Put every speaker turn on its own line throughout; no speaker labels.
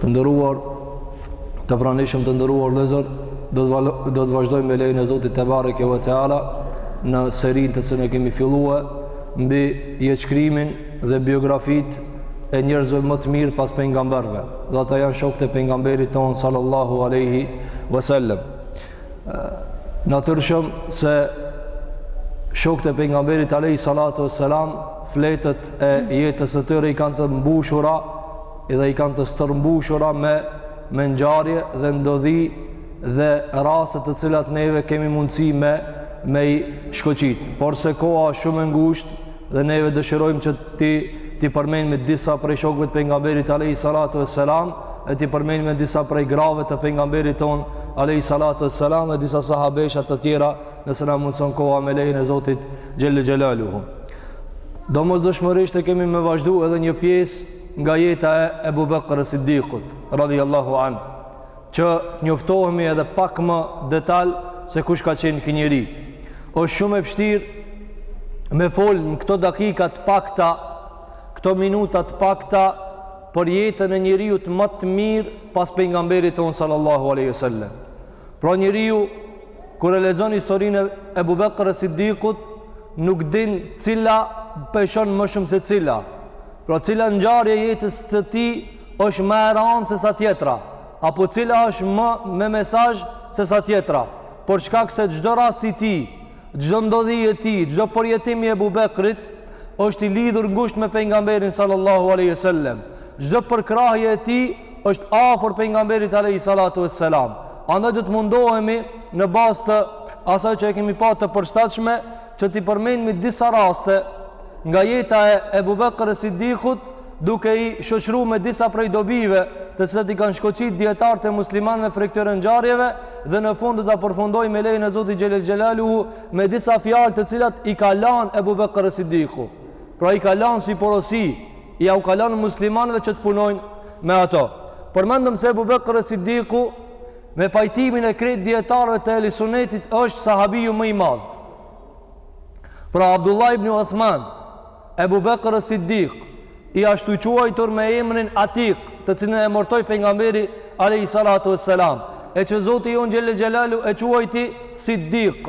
Të nderuar të pranishëm të nderuar vllezër Do të vazhdojmë me lejen e Zotit tebareke ve teala Në serinë të cilën e kemi fillue Mbi jetëshkrimin dhe biografitë E njerëzve më të mirë pas pejgamberëve Dhe ata janë shokët e pejgamberit tonë Sallallahu aleyhi vësallem Natyrshëm se shokët e pejgamberit alayhi salatu wassalam fletët e jetës së tyre i kanë të mbushura dhe i kanë të stërmbushura me me ngjarje dhe ndodhi dhe raste të cilat neve kemi mundësi me me i shkoqitë. Por se koha është shumë e ngushtë, Dhe neve dëshirojmë që t'i t'i përmendme disa prej shokëve të pejgamberit alayhi salatu vesselam e t'i përmendme disa prej grave të pejgamberit tonë alayhi salatu vesselam e disa sahabesha të tjera nëse na mundëson koha me lejen e Zotit xhelle xhelaluhu domosdoshmërisht e kemi me vazhdu edhe një pjesë nga jeta e Ebu Bekr Siddiqut radhiyallahu anh që të njoftohemi edhe pak më detal se kush ka qenë ky njeri. Është shumë e vështirë me folë në këto dakika të pakta, këto minuta të pakta për jetën e njeriut më të mirë pas pejgamberit tonë sallallahu aleyhi sallam. Pra njeriu, kur e lexon historinë e Ebu Bekër es-Sidikut, nuk din cila peshon më shumë se cila. Pra cila ngjarje e jetës së tij, është më e rëndë se sa tjetra, apo cila është më me mesazh se sa tjetra. Për shkak se çdo rast i tij, çdo ndodhi e tij, çdo përjetim i Abu Bekrit është i lidhur ngushtë me pejgamberin sallallahu alaihi wasallam. Çdo përkrahje e tij është afër pejgamberit alaihi salatu wassalam. Andaj do të mundohemi në bazë të asaj që e kemi pa të përshtatshme që t'i përmenmi disa raste nga jeta e Ebu Bekër es-Siddikut duke i shoqëru me disa prej dobive të cilat i kanë shkoqit dijetarët e muslimanve prej këtyre ngjarjeve dhe në fund do ta përfundoj me lejen e Zotit xhelle xhelaluhu me disa fjalë të cilat i ka lanë Ebu Bekër es-Siddiku pra i ka lanë si porosi jau ka lanë muslimanve që të punojnë me ato përmendëm se Ebu Bekër es-Siddiku me pajtimin e krejt dijetarëve të Ehli Sunetit është sahabiu më i madh. Pra Abdullah ibn Uthman, Ebu Bekër es-Siddiq, i ashtu quajtur me emrin Atik, të cilin e emërtoi pejgamberi alejhi salatu ve selam, e që Zoti jonë xhelle xhelaluhu e quajti Siddiq.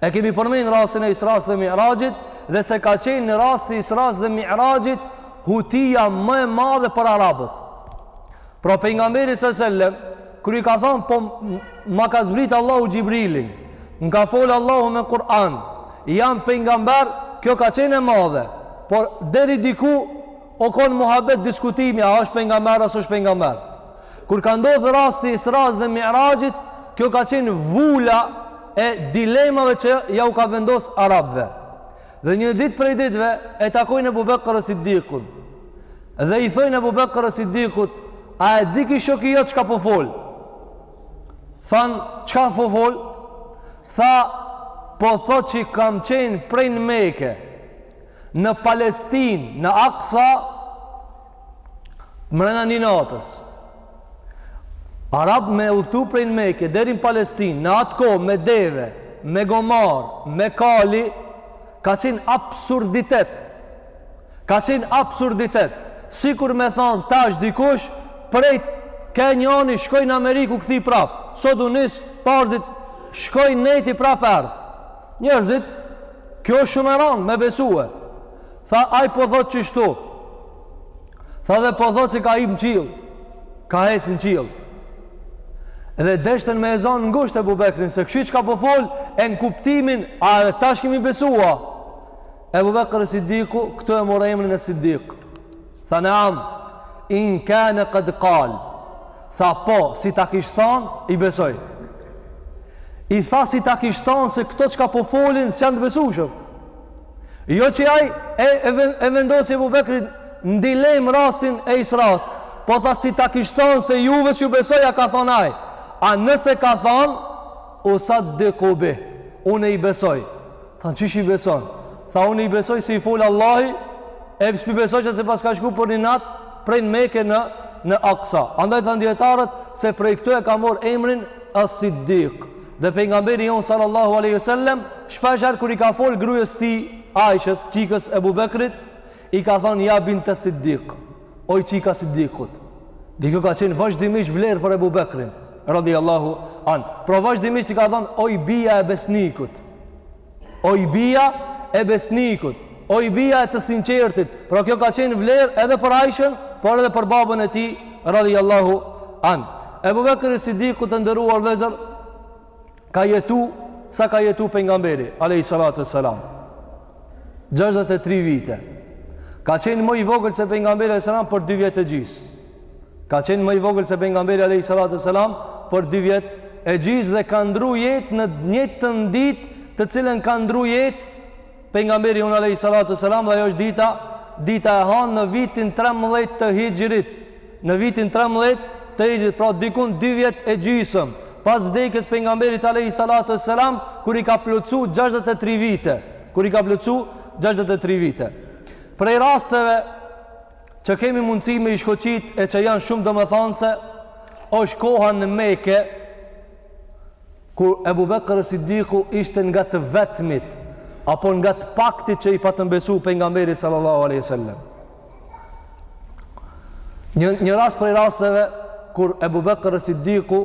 E kemi përmend rastin e Israsë dhe Miraxhit dhe se ka qenë në rastin e Israsë dhe Miraxhit hutia më e madhe për arabët. Pra pejgamberi sallallahu alajhi wasallam kur i ka thënë po ma ka zbrit Allahu Xhibrilin, më ka fol Allahu me Kur'an, jam pejgamber, kjo ka qenë e madhe. Por deri diku O kon muhabet diskutimi a është pejgamber a s'është pejgamber. Kur ka ndodh rasti i Isra's dhe Mi'rajit, kjo ka qenë vula e dilemave që ja u ka vendos arabëve. Dhe një ditë prej ditëve e takojnë Abu Bakr as-Siddiqun. Dhe i thonë Abu Bakr as-Siddiqut, a e di ky shoku jot çka po fol? Than, çka po fol? Tha, po thotë që kam qenë prej në Mekë. në Palestinë, në Aksa, mrena një natës. Arab me udhëtu prej në Mekë, deri n'Palestinë, në atë kohë, me deve, me gomar, me kali, ka qenë absurditet. Ka qenë absurditet. Sikur me thonë, tash dikush, prej Kenjoni, shkoj në Amerikë u kthy prapë. Sot u nis, paradite, shkoi nejti prapë erdh. Njerëzit, kjo shumë e ranë me besue. Tha ai po thotë që kështu. Tha dhe po thotë se ka hip në qiell. Ka hec në qiell. Dhe deshtën me e zanë ngusht Ebu Bekrin se kështu çka po fol e në kuptimin a edhe tash ke me i besu. Ebu Bekri Siddiku këtu e mur emrin e Siddik. Tha Naam, in kana qad qala. Tha po, si ta kish thon, i besoj. I tha si ta kish thon se këto çka po folin s'janë të besueshëm. Jo që ai e vendosi Abu Bekrin në dilemë rastin e Isra's, po tha si ta kish thon se juve s'ju besoj a ka thon ai. A nëse ka thon, usaddiku bih, unë i besoj. Tha qysh i beson? Tha unë i besoj se i fol Allahi, e s'po i besoj që se paska shku për një nat prej në Mekë në në Aqsa. Andaj than dijetarët se prej këtu e ka marr emrin As-Siddiq. Dhe pejgamberi jon sallallahu alaihi wasallam shpeshherë kur i ka fol grujës tij Aishës, çikës e Abu Bekrit, I ka thënë ja binte Siddik, oj çika Siddikut. Dhe kjo ka qenë vazhdimisht vlerë për Ebu Bekrin, radijallahu anh. Pra vazhdimisht i ka thënë oj bija e besnikut, oj bija e besnikut, oj bija e të sinqertit. Pra kjo ka qenë vlerë edhe për Ajshën, por edhe për babën e tij, radijallahu anh. Ebu Bekri Siddiku të nderuar vllezër, ka jetu sa ka jetu pejgamberi alejhi salatu ve selam 63 vite ka qenë më i vogël se pejgamberi alejhi selam për 2 vjet e gjysë ka qenë më i vogël se pejgamberi alejhi salatu ve selam për 2 vjet e gjysë dhe ka ndru jetë në njëjtën ditë të cilën ka ndru jetë Pejgamberi jonë alejhi salatu ves selam dhe ajo është dita dita e hanë në vitin 13 të Hixhrit. Në vitin 13 të Hixhrit, pra dikun dy vjet e gjysëm pas vdekjes pejgamberit alejhi salatu ves selam kur i ka plotsu 63 vite, kur i ka plotsu 63 vite. Prej rasteve që kemi mundësi me i shkoqit e që janë shumë domethanëse, është koha në Meke, Kur Ebu Bekër es-Siddiku ishte nga të vetmit, apo nga të paktit që i patën besu pejgamberit sallallahu aleyhi sallam. Një, një rast prej rasteve, kur Ebu Bekër es-Siddiku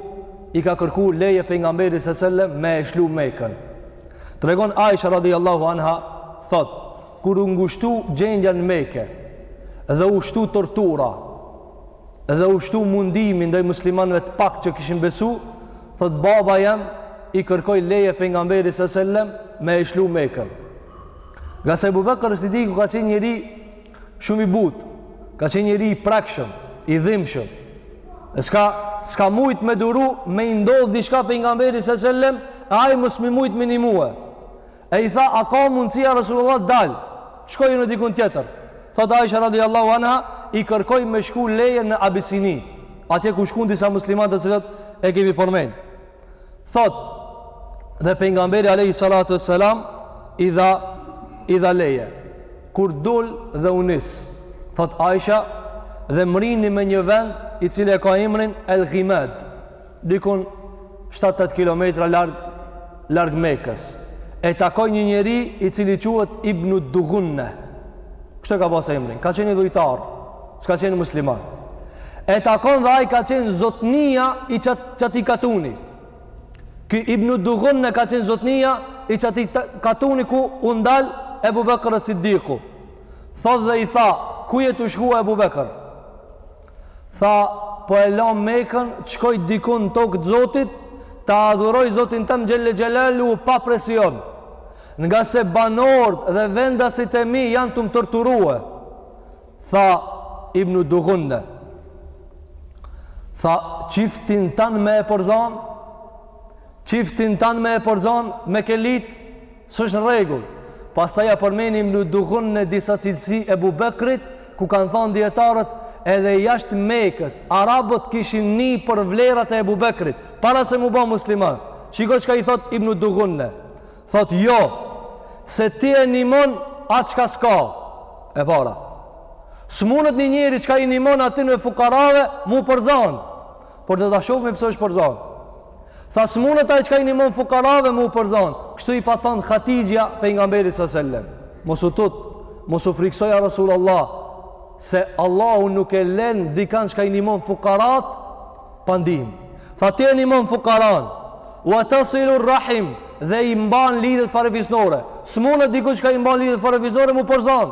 i ka kërku leje pejgamberit sallam me e lshu Mekën. Tregon Aisha radiallahu anha, thot, kur u ngushtu gjendja në Meke dhe u shtu tortura, dhe u shtu mundimi ndaj muslimanëve të pak që kishin besu, thot baba jem i kërkoi leje pejgamberit salallahu sellem me e lshu Mekën. Ngase Ebu Bekër Siddiku ka qenë njeri shumë i but, ka qenë njeri i prekshëm, i dhimshëm, e s'ka, s'ka mujt me duru me i ndodhë diçka pejgamberit salallahu sellem, e ai mos me mujt me i nimu. E i tha, a ka mundësi ja Resulullah dal, shkoj dikun tjetër. Thot Aisha radiallahu anha, i kërkoi me shku leje në Abisini, atje ku shkun disa musliman të cilët i kemi përmen. Thot, dhe pejgamberi Alehi Salatu e Selam, i dha, i dha leje. Kur dul dhe u nis, thot Aisha, dhe mrini me një vend i cili e ka emrin El Ghimad. dikun 7-8 kilometra larg larg Mekës. E takoi një njeri i cili quhet Ibn Dugunne. Kështu e ka pasur emrin. Ka qenë idhujtar, s'ka qenë musliman. E takon dhe ai ka qenë zotnia i qat qati katuni. Ky Ibn Dugunne ka qenë zotnia i qati katuni ku u ndal Ebu Bekr es-Siddiku. Thot dhe i tha, ku je tu shku ja Ebu Bekr? Tha, po e la Mekën, të shkoj diku në tokë të Zotit, ta adhuroj Zotin tëm xhelle xhelalu pa presion. Ngase banorët dhe vendasit e mi janë tu më torturu. Tha Ibn Dughunne. Tha çiftin tan me e përzan, çiftin tan me e përzan mekelit S'është n'rregull. Pastaj ja përmeni Ibn Duhunne disa cilësi Ebu Bekrit, ku kanë thënë dijetarët edhe jashtë Mekës, arabët kishin ni për vlerat e Ebu Bekrit, para se m'u ba musliman. Shiko çka i thot Ibn Duhunne. Thot jo, se ti e nimon atë çka s'ka. E para. S'munët një njeri çka i nimon atyne fukarave m'u përzanë. Por do ta shohim pse është përzon. Tha s'munet ai çka i nimon fukarave me u përzon. Kështu i pat thon Hatixhja pejgamberit sallallahu alajhi wasallam. Mos u tut, mos u frikso ja Rasulullah se Allahu nuk e len dikan çka i nimon fukarat pa ndihmë. Tha ti e nimon fukaran. Wa tasilu rahim dhe i mban lidhjet farefisnore. S'munet dikush çka i mban lidhjet farefisnore me u përzon.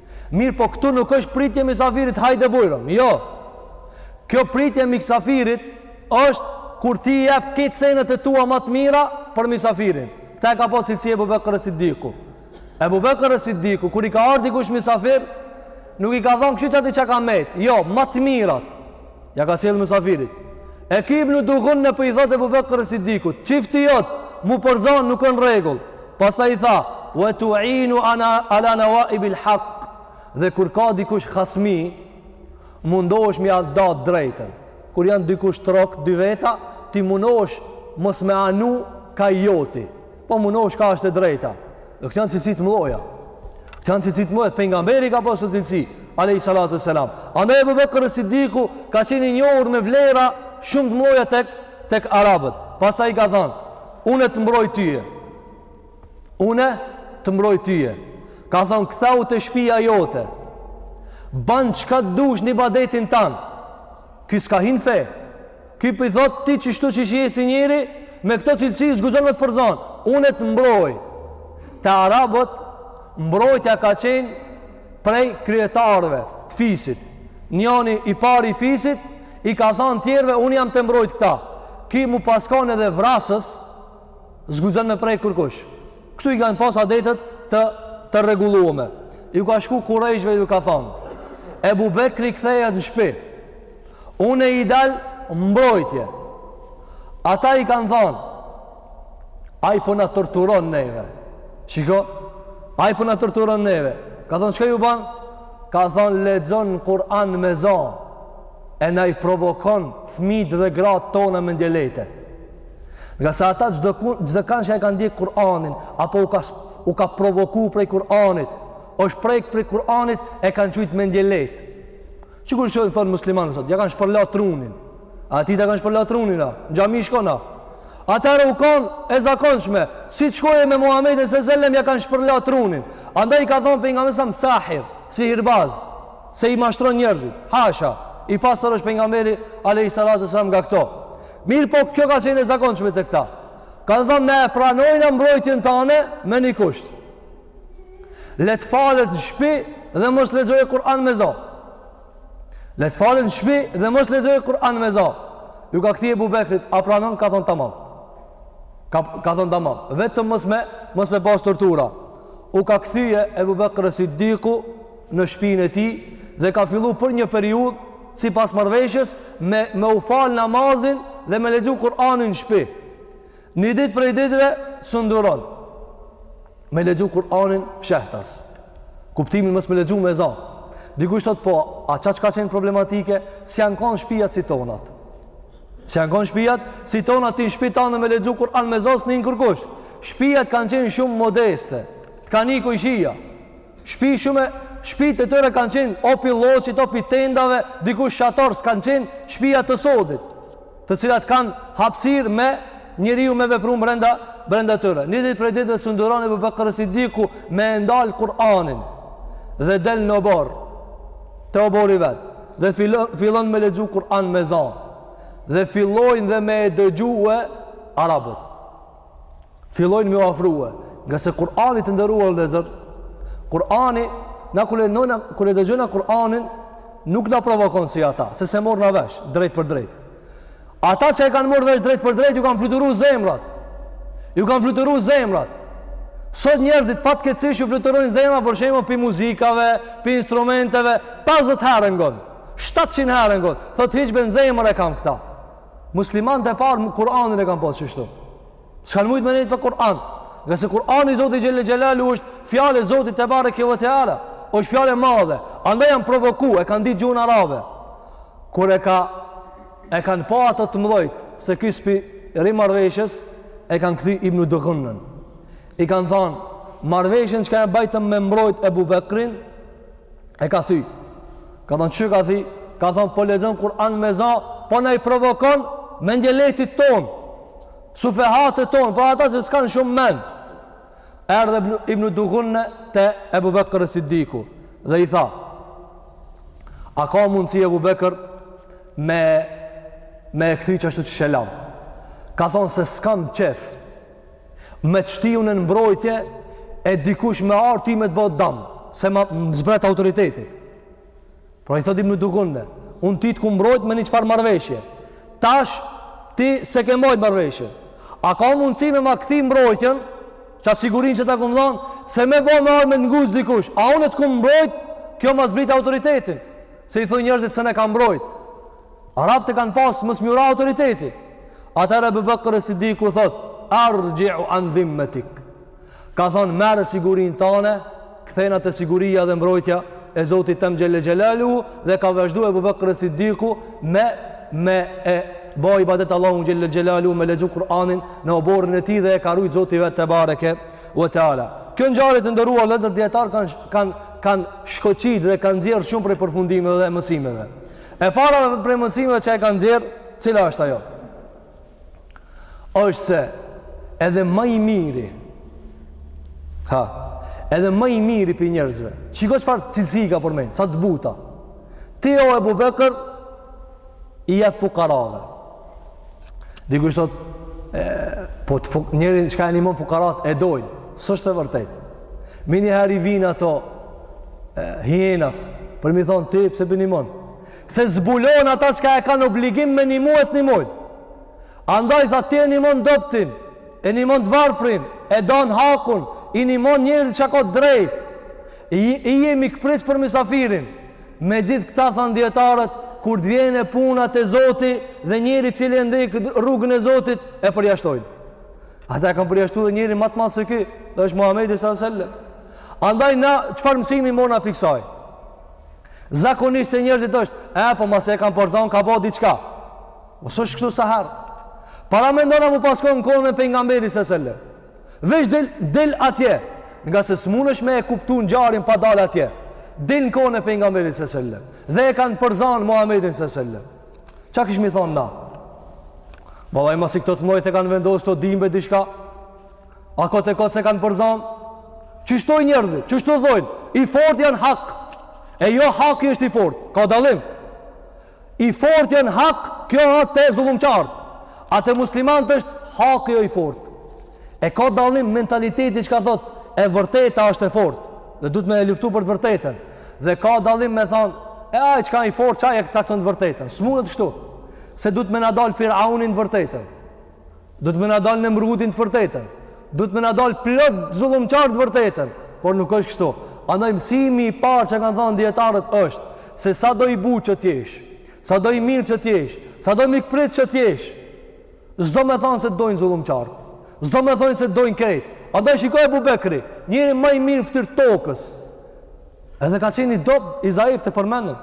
Mirëpo këtu nuk është pritje misafirit hajde bujrëm, jo. Kjo pritje misafirit është kur ti jep këto senet e tua ma të mira për misafirin. Këta e ka pas cilësi Ebu Bekër es-Siddiku. Ebu Bekër es-Siddiku, kur i ka ardh dikush misafir, nuk i ka dhonë kështu qati që ka metë, jo, ma të mirat. Ja ka sjellë mësafirit. E ky Ibn Dughunne po i thotë Ebu Bekër es-Sidikut. Çifti jot, mu përzanë nuk në rregull. Pastaj i tha, ue tuinu ana, ala nawaibil haq. Dhe kur ka dikush hasmi, mundosh me ia da të drejtën. Kur janë dikush trok, dy veta, ti mundosh mos me anu ka joti. Po munosh ka është e drejta. Dhe këto janë cilësi t'mëdhoja. Këto janë cilësi t'mëdhoja. Pejgamberi ka pasur cilësi. Alejhi salatu ue selam. Andaj Ebu Bekër es-Sidiku ka qenë i njohur me vlera shumë të mëdhoja tek, tek arabët. Pastaj i ka thanë, une të mbroj tyje. Une të mbroj tyje. Ka thanë, kthehu te shpia jote. Ban çka të dush n'ibadetin tan. Ky s'ka hi në fe. Ky po i thotë ti qështu qysh je si njeri, me këto cilësi s'guxon me të përzon. Unë të mbroj. Te arabët mbrojtja ka qenë prej kryetarëve të fisit. Njani i pari i fisit i ka thënë tjerëve unë jam tu e mbrojt këta. Ky me pas kon edhe vrasës, s'guxon me prek kërkush. Kështu i kanë pas adetet të të rregulluame. Ju ka shku kurajshve ju ka thënë Ebu Bekri kthehet në shtëpi. Une i dal mbrojtje. Ata i kanë thanë, ai po na torturon neve. Shiko, ai po na torturon neve. Ka thonë, çka ju ban? Ka thonë, lexon Kur'an me za, e na i provokon fmijt dhe gratë tona mendjelehta. Ngase ata çdo, çdo kan që e ka ndjekë Kur'anin, apo u ka, u ka provoku prej Kur'anit, është prekë prej Kur'anit, e kanë qujtë mendjelehtë. Sikur shojnë thonë muslimanë sot, ja kanë shpërla trunin. A ti ta kanë shpërla trunin, a? Në xhami shkon a. Atëherë u kanë e zakonshme. Si të shkoje me Muhammedin sallallahu alejhi ue sellem, ja kanë shpërla trunin. Andaj i ka thonë pejgamberit alejhi selam sahir, sihirbaz, se i mashtron njerëzit. Hasha, i pastër është pejgamberi, alejhi salatu ue selam nga këto. Mirëpo, kjo ka qenë e zakonshme te këta. Kanë thonë na e pranojna mbrojtjen tane me një kusht. Le të falet në shpi dhe mos të lexojë Kur'an me za. Le të falet në shpi dhe mos të lexojë Kur'an me za. Ju ka kthye Ebu Bekrit, a pranon ka thon tamam. Ka ka thon tamam. Vetëm mos me mos me pas tortura. U ka kthye Ebu Bekr Siddiku në shpinën e tij dhe ka fillu për një periudhë sipas marrëveshjes me, me u falë namazin dhe me lexu Kur'anin në shpi Një ditë prej ditëve s'un duron me lexu Kur'anin fshehtas. Kuptimin mos me lexu me za. Dikush thot po, a ça çka qenë problematike, s'janë kanë shpijat si tonat. S'janë kanë shpijat si tonat ti në shpi tona me lexu Kur'an me za s'nin kurkush. Shpijat kanë qenë shumë modeste. Të ka ni kojshia. Shpi shumë shpit e tyre kanë qenë o pi lloçit o pi tendave, dikush shator s'kanë qenë shpija të sodit. të cilat kanë hapësirë me njeriu me vepru brenda brenda tyre. Një ditë prej ditëve s'un duron Ebu Bekr Siddiku me e ndal Kur'anin dhe del në oborr te oborri vet dhe fillon me lexu Kur'an me za. Dhe fillojnë dhe me e dëgjue arabët. fillojnë me u afrue, ngase Kur'ani të nderuar vëllezër, Kur'ani na kur e ngojna kur e dëgjojna Kur'anin nuk na provokon si ata, se s'e morrna vesh drejtpërdrejt. Ata që e kanë marrë vesh drejtpërdrejt ju kanë fluturu zemrat. Ju kanë fluturu zemrat. Sot njerëzit fatkeqësisht ju fluturojnë zemrat për shembull pi muzikave, pi instrumenteve, 50 herë e ngon. 700 herë e ngon. Thotë hiç be, n'zemër e kam këta. Muslimant e parë me Kur'anin e kanë pasë qështu. S'kanë mujtë me nejtë pa Kur'an. Ngase Kur'ani i Zotit Xhelle Xhelaluhu është fjalë e Zotit tebareke ve teala. Është fjalë e madhe. Andaj janë provoku, e kanë ditë gjuhën arabe. Kur e ka e kanë pa ato të mdhejt, se ky s'pi rri marrëveshjes, e kanë kthy Ibnu Dugunën. I kanë thanë, marrëveshjen çka e bajtëm me mbrojtë Ebu Bekrin, e ka thy ka thonë çka ka thy ka thonë po lexon Kur'an me za po na i provokon mendjelehtit tonë sufehatët tonë po ata që s'kanë shumë men erdhi Ibnu Dugunne te Ebu Bekër es-Siddiku dhe i tha a ka mundësi Ebu Bekër me me e kthy qashtu si e lam ka thonë se s'kam qefë me të shti un në mbrojtje e dikush me ardh ty me të bo dam, se më zbret autoriteti. Pra i thot Ibnu Dugunne, unë ty të kum mbrojt me një qëfar marrëveshje. Tash ti s'e ke mbajt marrëveshjen. A ka mundësi me ma kthy mbrojtjen, qatë sigurinë që ta kum dhanë, se me bo me ardh me të nguc dikush. A unë të kum mbrojt, kjo ma zbret autoritetin. Se i thojnë njerëzit s'un e ka mbrojt. Arabët e kanë pas mos m'ju ra autoriteti. Atëherë Ebu Bekër es-Sidiku thotë, erxhiu an dhimmetik. Ka thonë, merre sigurinë tane, kthehna te siguria dhe mbrojtja e Zotit tem Xhele Xhelaluhu dhe ka vazhdu Ebu Bekër es-Sidiku me, me e bo ibadet Allahun Xhele Xhelaluhu me lexu Kur'anin në oborrin e tij dhe e ka rujt Zoti i vet tebareke ve teala. Kjo ngjarje të nderuar vllezër dijetarët kanë kanë kanë shkoqit dhe kanë nxjerrë shumë prej përfundimeve dhe mësimeve. E para dhe prej mësimeve që e kanë nxjerrë, cila është ajo? është se edhe ma i miri, ha, edhe ma i miri prej njerëzve, shiko çfarë cilësi i ka përmend, sa të buta, ti o Ebu Bekër, i jep fukarave, Dikush thotë, e, po të fuk, njerin çka i nimon fukarat e dojnë, s'është e vërtetë. Menjëherë i vijnë ato e, hienat, për me i thonë ti, pse po i nimon? Se i zbulon ata çka e kanë obligim me nimu e s'nimojnë. Andaj tha ti e nimon t'dobtin, e nimon t'varfrin, e don hakun, i nimon njerëzit çka kanë t'drejtë. I, i je mikpritës për misafirin. Me gjithë këta thanë dijetarët, kur të vjen puna te Zoti dhe njeri që e ndjek rrugën e Zotit, e përjashtojnë. Ata e kanë përjashtu edhe njeri ma të madh se ky, dhe është Muhammedi s.a.s. Andaj na, çfarë mësimi mona prej kësaj? Zakonisht te njerëzit është, e, po masi e kanë përzon, ka bo diçka. O s'është kështu sa herë. Paramendo na m'u pas kon në kohën e pejgamberit s.a.s. Veç dil, dil atje, ngase s'munesh me e kuptu ngjarjen pa dalë atje. Dil në kohën e pejgamberit s.a.s. Dhe e kanë përzanë Muhammedin s.a.s. Ça kishim thonë na? Baba i masi këta të mdhojt e kanë vendosë këta dinë be diçka. A kot e kot s'e kanë përzanë? Qështu njerëzit, qështu thojnë? I forti a n'hak. E jo haki është i fortë. Ka dallim. I forti a n'hak, kjo a te zullumqarët. A te muslimanët është haki o i fortë. E ka dallim mentaliteti çka thotë, e vërteta është e fortë. Dhe duhet me e luftu për të vërtetën. Dhe ka dallim me thonë, e ai çka i fortë, qaj e cakton të vërtetën. S'mundet kështu, se duhet me na dalë Firauni n'të vërtetën. Duhet me na dalë Nemrudi n'të vërtetën. Duhet me na dalë plot zullumqarë n'të vërtetën, por nuk është kështu. Andaj mësimi i parë që kanë thënë dijetarët është se sado i butë që të jesh, sado i mirë që të jesh, sado mikpritës që të jesh, s'do me thonë se t'dojnë zullumqarët. S'do me thonë se t'dojnë krejt. Andaj shikoje Ebu Bekrin, njeri ma i mirë n'fytyrë t'tokës. Edhe ka qenë i dobët, i zaif e përmendëm.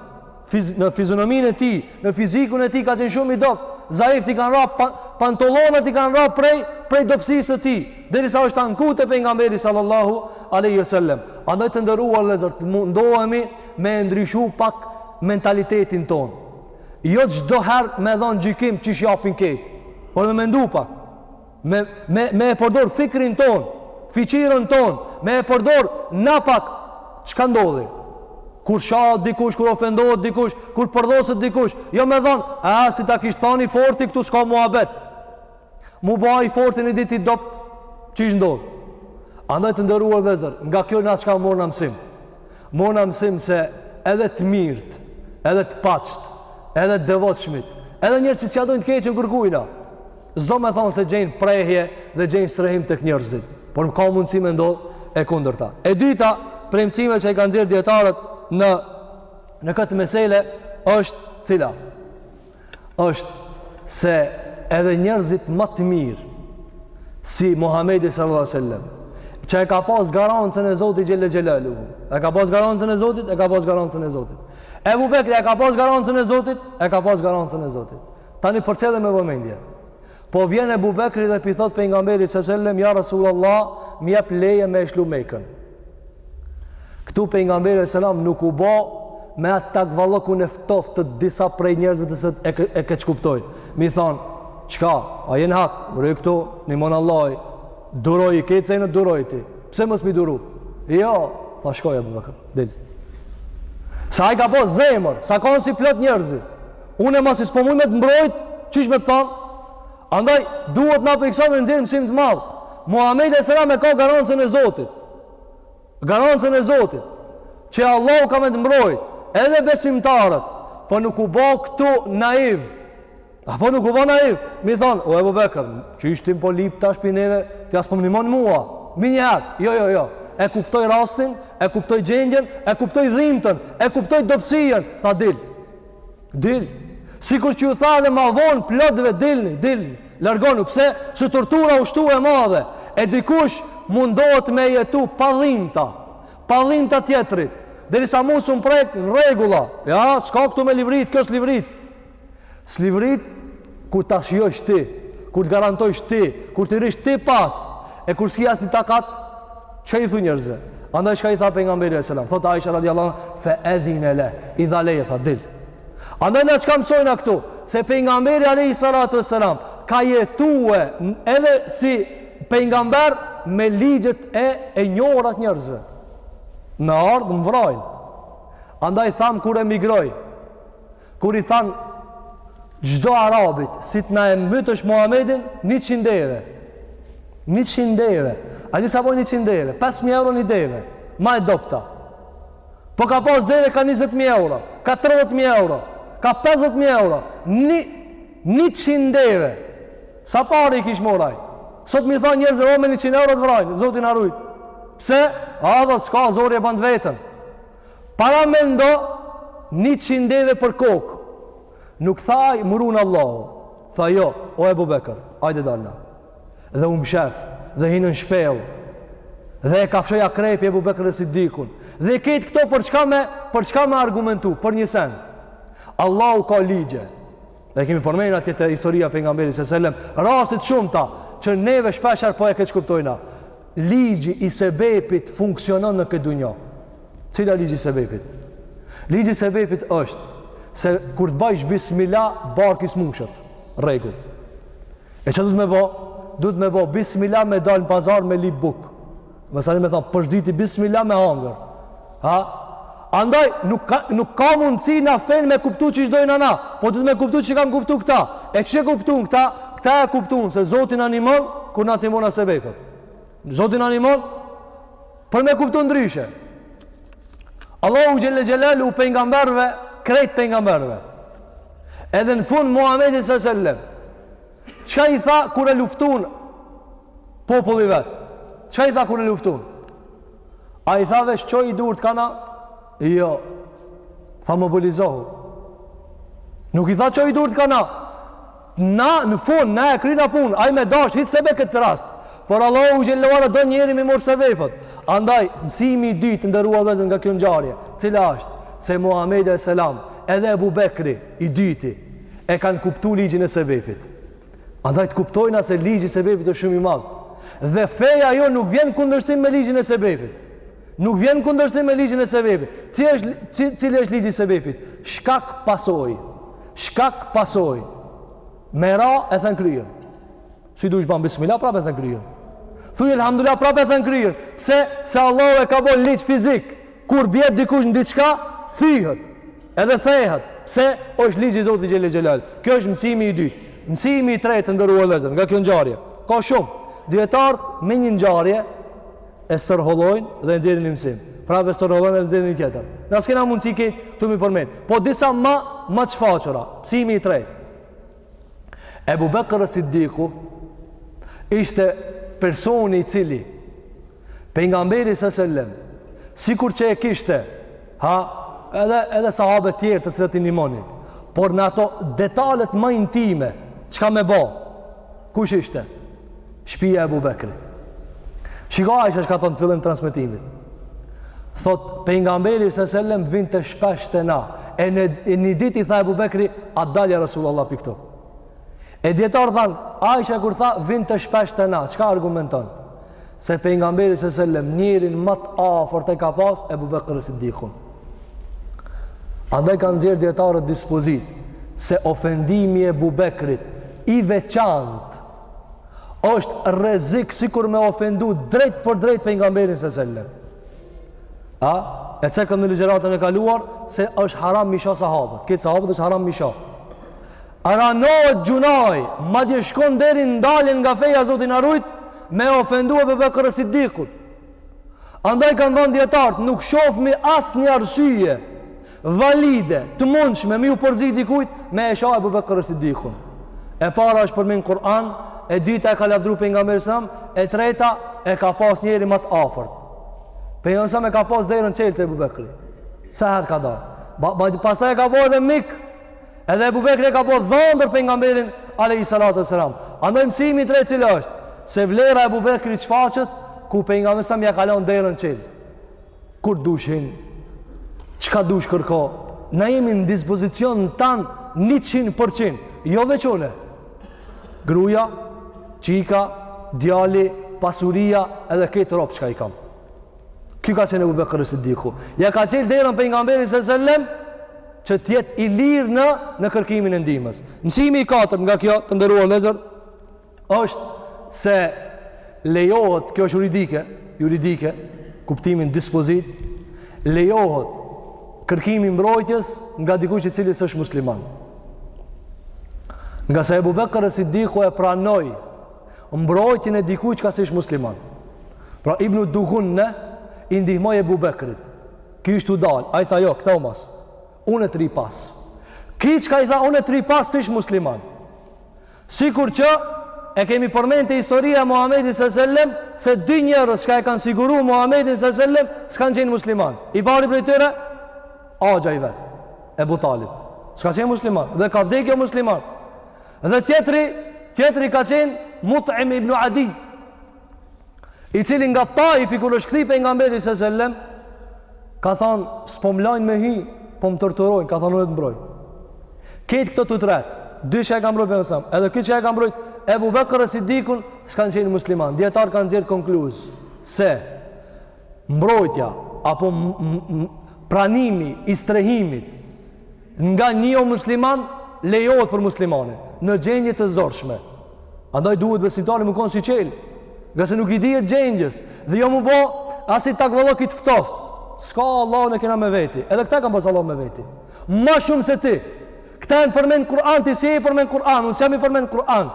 Fiz, në fizionominë e tij, në fizikun e tij ka qenë shumë i dobët. Zaif i kanë ra pa, pantolonat i kanë ra prej prej dobësisë së tij, derisa është anku te pejgamberi sallallahu alaihi wasallam. Andaj të nderuar vëllezër, mundohemi me ndryshu pak mentalitetin tonë. Jo çdo herë me dhon gjykim çish japin këta, por me mendu pak. Me, me, me e përdor fikrin tonë, fiqirin tonë, me e përdor na pak, çka ndodhi? Kur shahet dikush, kur ofendohet dikush, kur përdhosët dikush, jo me dhonë, a, si ta kish thanë i forti, këtu s'ka muhabet. Mu ba i forti një ditë i dobtë, qysh ndodh? Andaj të nderuar vëllezër, nga kjo na çka morëm mësim? Morëm mësim se edhe të mirtë, edhe të pastërt, edhe të devotshmit, edhe njerëz që s'ja dojnë të keqen kërkujna, S'do me thonë se gjejnë prehje dhe gjejnë strehim tek njerëzit, por ka mundësi me ndodhë e kundërta. E dyta, prej mësimeve që i kanë nxjerrë dijetarët në, në këtë mesele, është cila? është se edhe njerëzit ma të mirë, si Muhammedi sallallahu sallam, që e ka pas garancën e Zotit Xhelle Xhelaluhu. E ka pas garancën e Zotit, e ka pas garancën e Zotit. Ebu Bekri e ka pas garancën e Zotit, e ka pas garancën e Zotit. Tani përcille me vëmendje. Po vjen Ebu Bekri dhe po i thot pejgamberit alejhi selam, ja Rasul Allah, mi jep leje me e lëshu Mekën. Këtu pejgamberi alejhi selam nuk u bo me atë takvallëkun e ftoftë të disa prej njerëzve se e, e keqkuptojnë. Me i thonë, çka, a je në hak, rri këtu, nimon Allahu, duroj i ketë sene, duroj ti. Pse mos mi duru? Jo, tha shko Ebu Bekër, dil. Se ai ka bo zemër, se s'o kon si plot njerëzit. Unë masi s'po mujë me të mbrojt, qysh me të thanë? Andaj, duhet na prej kësaj me nxjerrë mësim të madh. Muhammed alejhi selam e ka garancën e Zotit. Garancën e Zotit. Që Allahu ka me të mbrojt, edhe besimtarët, po nuk u ba këtu naiv. Apo nuk u ba naiv? Me i thonë, o Ebu Bekër, qysh ti m'po lyp tash prej neve, ti as po më nimon mua. Menjëherë, jo, jo, jo. E kuptoi rastin, e kuptoi gjendjen, e kuptoi dhimtën, e kuptoi dobësinë, tha dil. Dil. Sikur që ju tha edhe ma vonë plotëve dilni, dilni. Largonu, pse? Se tortura u shtu e madhe. E dikush mundohet me jetu pa dhimta, pa dhimta tjetrit. Derisa mu s'um prek, n'rregull, a. Ja, s'ka këtu me livrit, kjo s'livrit. S'livrit Kur ta shijosh ti, kur të garantojsh ti, kur të rrish ti pas, e kur s'ki asnjë takat, çka i thu njerëzve? Andaj çka i tha pejgamberi alejhi selam? Thot Aisha radijallahu anha, "Fe edhine leh", i dha leje, tha dil. Andaj na çka mësojna këtu? Se pejgamberi alejhi salatu ve selam ka jetue edhe si pejgamber me ligjet e njohura të njerëzve. Me ardh më vrajnë. Andaj tham kur emigroi, Kur i thanë çdo arabit, si të na e mbytësh Muhamedin, 100 deve. 100 deve. A di sa bën 100 deve? 5000 euro një deve. Ma e dobta. Po ka pas deve ka 20000 euro, ka 30000 euro, ka 50000 euro, 100 deve. Sa pare i kish marrë ai? Sot me i thanë njerëzve me 100 euro të vrajnë, Zoti na ruajt. Pse? A di çka, zori e ban të veten. Paramendo 100 deve për kokë. Nuk tha ai, më run Allahu. Tha jo, o Ebu Bekër, hajde dalna. Dhe u mshef, dhe hinë në shpellë. Dhe e kafshoi akrepi Ebu Bekër es-Siddikun. Dhe krejt këto për çka me, për çka me argumentu, për një send. Allahu ka ligje. Dhe e kemi përmend atje te historia e pejgamberit sallallahu alajhi wasallam, raste të shumta që neve shpeshherë po e keqkuptojna. Ligji i sebepit funksionon në këtë dunja. Cili është ligji i sebepit? Ligji i sebepit është se kur të bëjsh bismila, barku s'mushet. Rregull. E çka duhet me bo? Duhet me bo bismila me dal në pazar me bli bukë. Masani me thanë për s'dyti bismillah me hangër. Ha? Andaj, nuk ka, nuk ka mundësi na fenë me kuptu qysh dojna na, po duhet me kuptu qysh e kanë kuptu këta. E qysh e kuptun këta, këta e kuptun se Zoti na nimon, kur na t'i marrna sebepet. Zoti na nimon, por me kuptu ndryshe. Allahu xhel-le xhelaluhu pejgamberve, krejt pejgamberve. Edhe në fund Muhammedit sallallahu alejhi ve sellem, çka i tha kur e luftun Populli vet. Çka i tha kur e luftuan? A i tha veç çoji durt kah na? Jo. Tha mobilizohu. Nuk i tha çoji durt kah na? Na, në fund, na e kryjna punën, Ai me dasht, hiç sebep këtë rast. Por Allahu xhel-le ve ala do njeri me i marrë sebepet. Andaj, mësimi i dytë të nderuar vllazën nga kjo ngjarje, cila është se Muhammedi alejhi selam, edhe Ebu Bekri, i dyti, e kanë kuptu ligjin e sebepit. Andaj të kuptojna se ligji i sebepit është shumë i madh. Dhe feja jonë nuk vjen kundërshtim me ligjin e sebepit. Nuk vjen kundërshtim me ligjin e sebepit. Cili është cili është ligji i sebepit? Shkak pasojë. Shkak pasojë. Me ra e then kryen. Si dush ban bismillah prapë e then kryen. Thuaj elhamdulillah prapë e then kryen. Pse? Se Allahu e ka bën ligj fizik. Kur bjen dikush në diçka, thyhet, edhe thehet, pse është ligji i Zotit xhele xhelal. Kjo është mësimi i dytë. Mësimi i tretë të nderuar vllezër, nga kjo ngjarje. Ka shumë. Dijetarët me një ngjarje e stërhollojnë dhe e nxjerrin një mësim. Prap e stërhollojnë dhe e nxjerrin një tjetër. Na s'kena mundësi krejt këtu me i përmend. Po disa ma, ma të çfaqura. Mësimi i tretë. Ebu Bekër es-Siddiku ishte personi i cili Pejgamberi s.sellem sikur që e kishte ha, edhe, edhe sahabe tjerë të cilët i nihmonin por në ato detalet ma intime çka me bo kush ishte Shpia e Ebu Bekrit. Shiko Aishja çka thotë n'fillim transmetimit. Thot, Pejgamberi s.sellem vinte shpesh te na. E, e një dit i tha Ebu Bekri, a dal ja Resulullah prej këtu. E dijetarët thanë, Aishja kur tha vinte shpesh te na. Çka argumenton? Se Pejgamberi s.sellem njerin ma t'afërt e ka pas Ebu Bekr Siddikun. Andaj kanë nxjerr dijetarët dispozit se ofendimi e Ebu Bekrit në veçanti është rrezik sikur me ofendu drejtpërdrejt Pejgamberin s.sellem. A e cekëm në ligjëratën e kaluar se është haram me i sha sahabët. Krejt sahabët është haram me i sha. A rëndohet gjynahi, madje shkon deri në dalje nga feja Zoti na ruajt, me ofendu Ebu Bekër Siddikun. Andaj kanë thënë dijetarët, nuk shofim asnjë arsyje, valide, të mundshme me ju përzi dikujt me e sha Ebu Bekër es-Siddikun. E para është përmend n'Kur'an, e dyta e ka lavdëru Pejgamberi s.sellem, e treta e ka pas njeri më të afërt. Pejgamberi s.sellem e ka pas derën çelë te Ebu Bekri. Sa herë ka dashtë. Ba, ba, pastaj e ka bo dhe mik. Edhe Ebu Bekri e ka bo dhëndër Pejgamberin, alejhi salatu ue selam. Andaj mësimi tretë cili është, se vlera e Ebu Bekrit çfaqet, kur Pejgamberit s.sellem ja ka lon derën çelë. Kur dush hin, çka dush kërko, na jemi në dispozicionin tand 100%, jo veç unë. Gruja, çika, djali, pasuria edhe krejt robt çka i kam. Ky ka qenë Ebu Bekër Siddiku. Ja ka çelë derën Pejgamberit s.sellem, që t'jetë i lirë në, në kërkimin e ndihmës. Mësimi i katër nga kjo të nderuar vllezër, është se lejohet, kjo është juridike, juridike, kuptimin dispozit, lejohet kërkimi i mbrojtjes nga dikush i cili s'është musliman. Ngase Ebu Bekër es-Siddiku e pranoi mbrojtjen e dikujt çka s'ish musliman. Pra Ibnu Dugunne i ndihmoi Ebu Bekrit. Ky ish tu dalë, ai tha jo, ktheu mas. Unë të rri pas. Ky çka i tha unë të rri pas, s'ish musliman. Sikur që e kemi përmend te historia e Muhamedit sallallahu alaihi wasallam se dy njerëz që e kanë siguru Muhamedin sallallahu alaihi wasallam s'kan qenë musliman. I pari prej tyre Axha i vet, Ebu Talib. S'ka qenë musliman dhe ka vdekë jo musliman. Dhe tjetri, tjetri ka qenë Mut'im ibn Adi, i cili nga Taifi kur osht kthy pejgamberi sa selam ka thon s'po mlajn me hi po më torturojnë ka thon unë të mbroj krejt këta të tret dy që e ka mbrojt pejgamberin sa edhe ky që e ka mbrojt Ebu Bekr e Sidikun s'kanë qenë musliman dijetarët kanë nxjerr konkluz se Mbrojtja apo pranimi i strehimit nga një jo musliman lejohet për muslimanin në gjendje të zorshme. Andaj duhet besimtari me konë syçelë, ngase nuk i dihet gjendjes, dhe jo me bo asi takvalloki të ftoftë, s'ka Allahun e kena me veti, edhe këta e kanë pas Allahun me veti, ma shumë se ti, Këta janë përmend n'Kur'an, ti s'je i përmend n'Kur'an, unë s'jam i përmend n'Kur'an.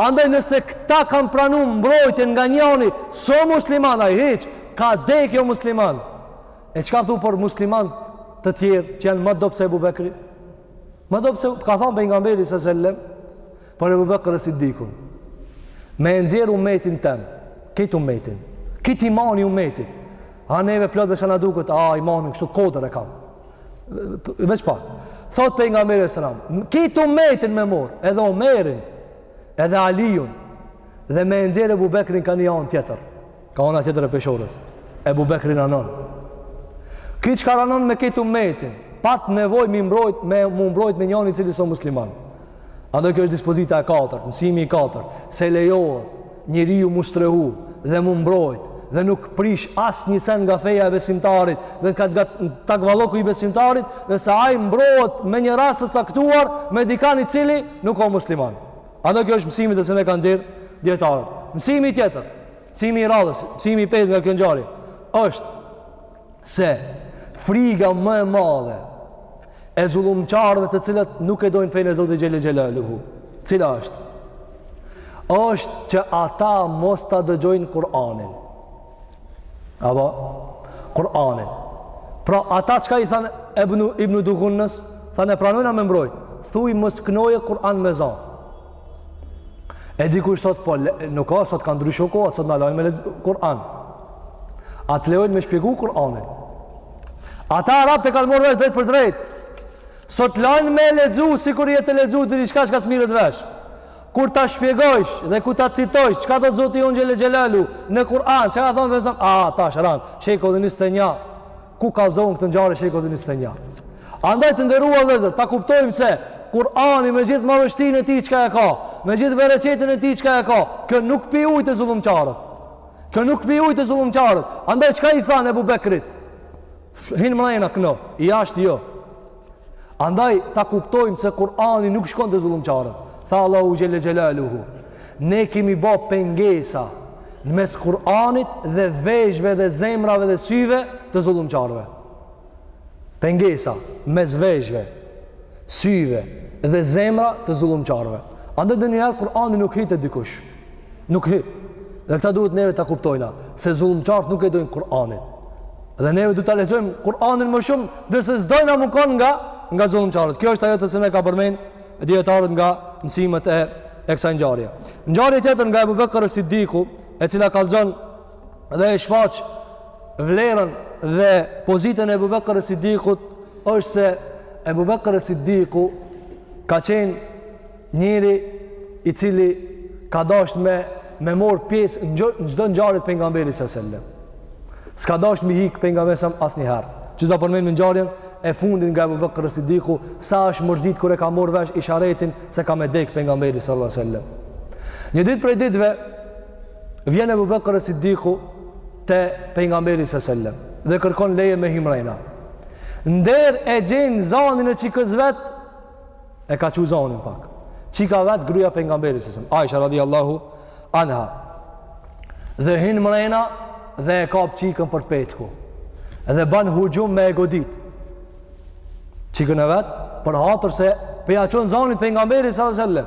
Andaj nëse këta kanë pranu mbrojtjen nga njani, s'o musliman ai hiç, ka dek jo musliman. E çka thu për musliman të tjerë që janë ma dobët se Ebu Bekri? Ma dobët se ka thënë pejgamberi sallallahu alajhi wasallam, Për Ebu Bekër e Siddikun, me e nxjerë umetin tem, krejt umetin, krejt imanin e umetit, a neve plotëve që na duket, a imanin kështu kodër e kam, veç pa, thot pejgamberi alejhi selam, krejt umetin me morë, edhe Omerin, edhe Alijun, dhe me e nxjerë Ebu Bekrin ka një anë tjetër, Ka ana tjetër e peshores. Ebu Bekri ranon. Ky çka ranon me krejt umetin, pat nevoj me mbrojt, me m'u mbrojt me njani i cili s'o musliman. Andoj kjo është dispozita e katër, mësimi i katër, se lejohet njeriu m'u strehu dhe m'u mbrojt dhe nuk prish asnjë sen nga feja e besimtarit dhe nga takvalloku i besimtarit nëse ai mbrohet me një rast të caktuar me dikan i cili nuk o musliman. Andaj kjo është mësimi të cilin e kanë nxjerr dijetarët. Mësimi tjetër, mësimi i radhës, mësimi i pestë nga kjo ngjarje, është se friga më e madhe e zullumqarëve të cilët nuk e dojnë fenë e Zotit Xhele Xhelaluhu. Cila është? është që ata mos ta dëgjojnë Kur'anin. Apo, Kur'anin. Pra, ata çka i thanë Ibnu, Ibnu Dugunnes, thanë e pranojna me mbrojt, thuj mos knoje Kur'an me za. E dikush thotë, po, le, nuk ka, sot ka ndryshu koha, sot na lajnë me lexu Kur'an. A të lejojnë me shpjegu Kur'anin. Ata arabët e kanë morë vesh drejtpërdrejt. Sot lajnë me lexu, sikur je tu lexu diçka çka s'mirret vesh. Kur ta shpjegojsh dhe kur ta citojsh, çka thotë Zoti jonë Xhele Xhelaluhu në Kur'an, çka ka thonë pejgamberi, a tash ran, shekulli 21. Ku kallzon këtë ngjarje shekulli 21? Andaj të nderuar vëllezër, ta kuptojmë se Kur'ani me gjithë madhështinë e tij çka e ka, me gjithë bereqetin e tij çka e ka, kjo nuk pi ujë te zullumqarët. Kjo nuk pi ujë te zullumqarët. Andaj çka i thanë Ebu Bekrit? Hin mrena këno, i jashtë jo. Andaj ta kuptojmë se Kur'ani nuk shkon te zullumqarët. Tha Allahu Xhele Xhelaluhu, ne kemi ba pengesa në mes Kur'anit dhe veshve dhe zemrave dhe syve të zullumqarëve. Pengesa mes veshve, syve dhe zemra të zullumqarëve. Andaj ndonjëherë Kur'ani nuk hi te dikush. Nuk hi. Dhe këta duhet neve ta kuptojna, se zullumqarët nuk e dojnë Kur'anin. Dhe neve duhet ta lexojmë Kur'anin më shumë, nëse s'dojna me u konë nga, nga zullumqarët. Kjo është ajo të cilën e ka përmen dijetarët nga mësimët e, e kësaj ngjarje. Ngjarje tjetër nga Ebu Bekër es-Siddiku, e cila kallzon dhe e shfaq vlerën dhe pozitën e Ebu Bekër es-Siddikut, është se Ebu Bekër es-Siddiku ka qenë Njeri i cili ka dashtë me, me morë pjesë në çdo ngjarje t'pejgamberit sa sellem. S'ka dashtë me i hikë pejgamberit sa asnjëherë. Që do përmenim ngjarjen e fundit nga Ebu Bekër Sidiku, sa është mërzit kur e ka morë vesh isharetin se ka me dekë pejgamberi sa sellem. Një ditë prej ditëve, vjen Ebu Bekër Sidiku te pejgamberi sa sellem dhe kërkon leje me hi mrena. Edhe e dëgjon zanin e çikës vet e ka çu zonin pak. Çika vet gruja pejgamberit sa selam. Aisha radhiyallahu anha. Dhe hin mrena dhe e kap çikën për petku. Dhe ban hujum me e godit. Çikën e vet për hatër se po ia çon zanin pejgamberit sa selam.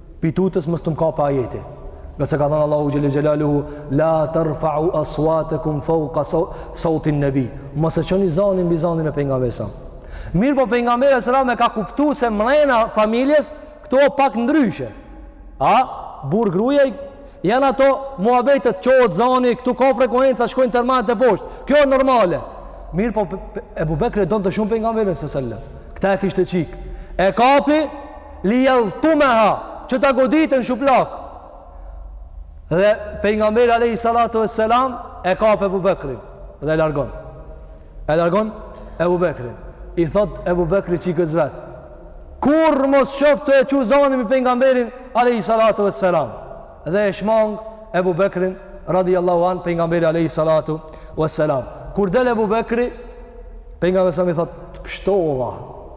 Pi tutës mos të mkape ajeti. Ngase ka thënë Allahu xhele xhelaluhu la tarfa'u aswatakum fawqa sawti an-nabi. Mos e çoni zanin mbi zanin e pejgamberit sa. Mirëpo pejgamberi sa e ka kuptu se mrena familjes këtu pak ndryshe. A burrë gruja janë ato muhabetet çohet zani këtu ka frekuenca shkojnë termal teposhtë. Kjo është normale. Mirëpo Ebu Bekri e donte shumë pejgamberin sa. Këta e kishte çik. E kapi Li yaltumaha, që ta goditën shuplak. Dhe pejgamberi alayhi salatu vesselam e kap Ebu Bekrin dhe e largon. E largon Ebu Bekrin. I thot Ebu Bekri çikës vet. Kurrë mos t'shoh tu e çu zanin mbi pejgamberin alayhi salatu vesselam. Dhe e shmang Ebu Bekrin radhiyallahu an pejgamberi alayhi salatu vesselam. Kur del Ebu Bekri pejgamberi sa i thot të pshtova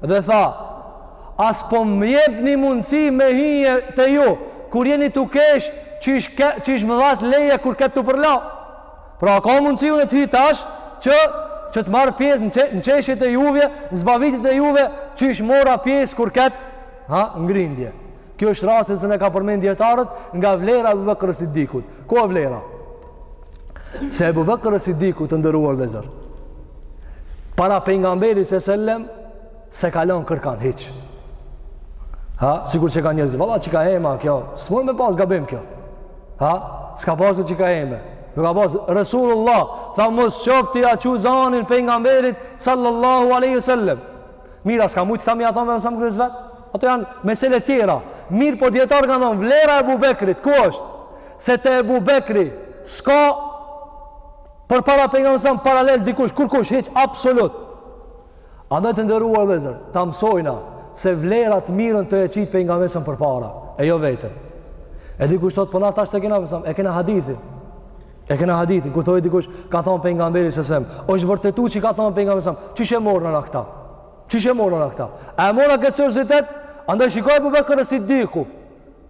Dhe tha, a s'po më jepni mundësi me hy te ju, kur jeni tu kesh, qysh, ke, qysh më dhatë leje kur ketë tu përla. Pra, ka mundësi unë të hy tash, që, që të marr pjesë në, qe, në qeshjet e juve, në zbavitjet e juve, qysh mora pjesë kur ketë, ha, n'grindje. Kjo është rasti se na e kanë përmend dijetarët nga vlera e Ebu Bekër Sidikut. Ku o vlera? se Ebu Bekër Sidiku të nderuar vëllezër, para pejgamberit alejhi selam, s'e ka lon kërkan hiç. Ha, sikur që ka njerëz, valla çika eme kjo, s'mund me pas gabim kjo. Ha, s'ka pas çika eme. Nuk ka pas, Resulullah, tha mos qoft ti ja çu zanin pejgamberit, sallallahu aleyhi sallem. Mirë, a s'ka mujtë tha me ia thonë dhe nësëm kërës vetë? Ato janë mesele tjera. Mirëpo dijetarët kanë thonë, vlera e Ebu Bekrit, ku është? Se te Ebu Bekri s'ka përpara pejgamberit sa paralel dikush, kurkush hiç absolut. Andaj të nderuar vëllezër, ta mësojna se vlerat mirren tu e qitë pejgamberin alejhi selam përpara, e jo veten. E dikush thotë, por na po tash s'e kena pejgamberin, e kena hadithin. E kena hadithin, kur thotë dikush, ka thonë pejgamberi alejhi selam, është vërtetu që ka thonë pejgamberi alejhi selam, qysh e morrim na këta? Qysh e morrim na këta? E morrim këtë seriozitet, andaj shiko Ebu Bekër Sidiku.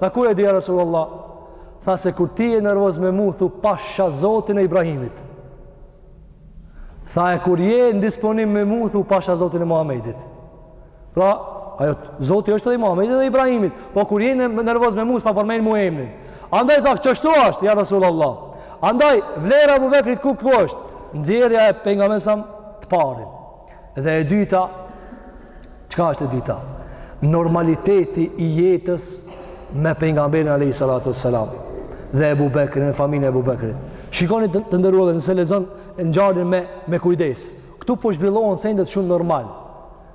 Tha ku e di ja Resulallah? Tha se kur ti je nervoz me mu, thu pasha Zotin e Ibrahimit. Tha e kur je në disponim me mu, thu pasha Zotin e Muhammedit. Pra, ajo Zoti është edhe i Muhamedit dhe Ibrahimit, po kur je nervoz me mu, s'pa përmend mu emrin. Andaj tha, qashtu është ja Rasulullah. Andaj vlera e Ebu Bekrit ku ku është? Nxjerrja e pejgamberit sa të parin. Dhe e dyta, çka është e dyta? Normaliteti i jetës me pejgamberin Alejhi Salatu ue Selam dhe Ebu Bekrin e familjen e Ebu Bekrit. Shikoni të, të nderuar vëllezër, nëse lexon ngjarjen me, me kujdes. Këtu po zhvillohen sendet shumë normal.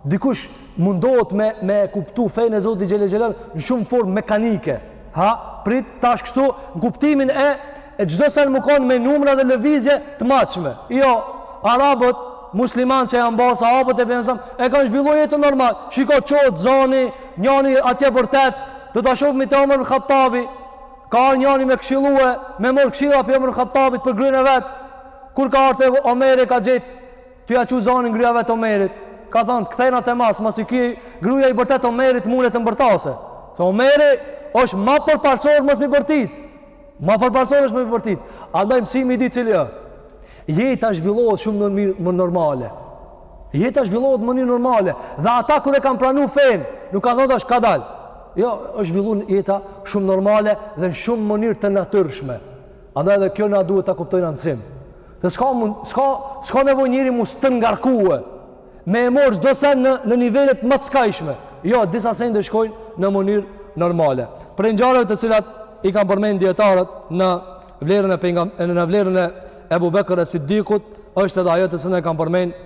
Dikush mundohet me me e kuptu fenë e Zotit xhele xhelaluhu në shumë formë mekanike. Ha, prit tash kështu në kuptimin e e çdo sen me kanë me numra dhe lëvizje të matshme. Jo, arabët musliman që janë bërë sahabët e pejgamberit, e kanë zhvillu jetën normal. Shiko çohet zoni, njani atje bërtet, do ta shohim te Omar ibn Khattabi. Ka ardh njani me këshillu, me mor këshilla prej Omar ibn Khattabit për gruen e vet. Kur ka ardh te Omeri ka gjet Tu ja çu zanin gruja vet Omerit, ka thanë kthena te mas, masi qi gruaja i bërtet Omerit mu le të m'bërtase. Se Omeri është ma përparësor mos me i bërtit. Ma përparësor është mos me i bërtit. Andaj mësimi i dytë cili o. Jeta zhvillohet shumë në mënyrë normale. Jeta zhvillohet në mënyrë normale dhe ata kur e kanë pranu fenë, nuk kanë thonë tash ka dal. Jo, është zhvillu jeta shumë normale dhe në shumë mënyrë të natyrshme. Andaj edhe kjo na duhet ta kuptojmë mësim. Dhe s'ka mund, s'ka, s'ka nevojë njeri me u stërngarkue, me e morë çdo sen në, në nivelet më të skajshme. Jo, disa sende shkojnë në mënyrë normale. Prej ngjarjeve të cilat i kanë përmenë dijetarët në vlerën e, pengam, në vlerën e Ebu Bekër es-Siddikut, është edhe ajo të cilën e kanë përmenë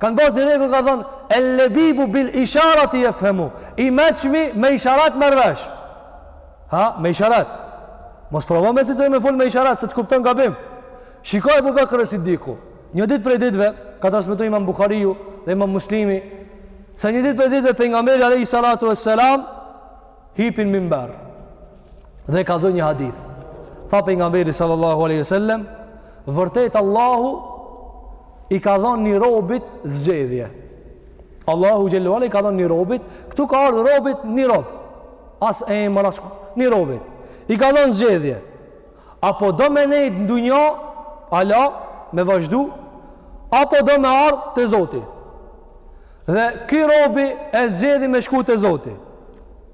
Kanë bazë një rregull ka thënë el lebibu bil isharati jefhemu. I meçmi me isharat merr vesh. Ha, me isharat. Mos provo me si të me fol me isharat se të kupton gabim. Shikoje Abu Bakr Siddiku. Një ditë prej ditëve ka transmetuar Imam Buhariu dhe Imam Muslimi se një ditë prej ditëve pejgamberi alayhi salatu vesselam hipi n'mimber. dhe kallzon një hadith. Tha pejgamberi sallallahu alaihi wasallam, vërtet Allahu i ka dhënë një robit zgjedhje. Allahu xhele ve ala i ka dhënë një robit, këtu ka ardhur robit një rob. As emër as një robit. I ka dhënë zgjedhje. Apo do me nejt në dunja, ala, me vazhdu, apo do me ardhë te Zoti. Dhe ky robi e zgjedhi me shku te Zoti.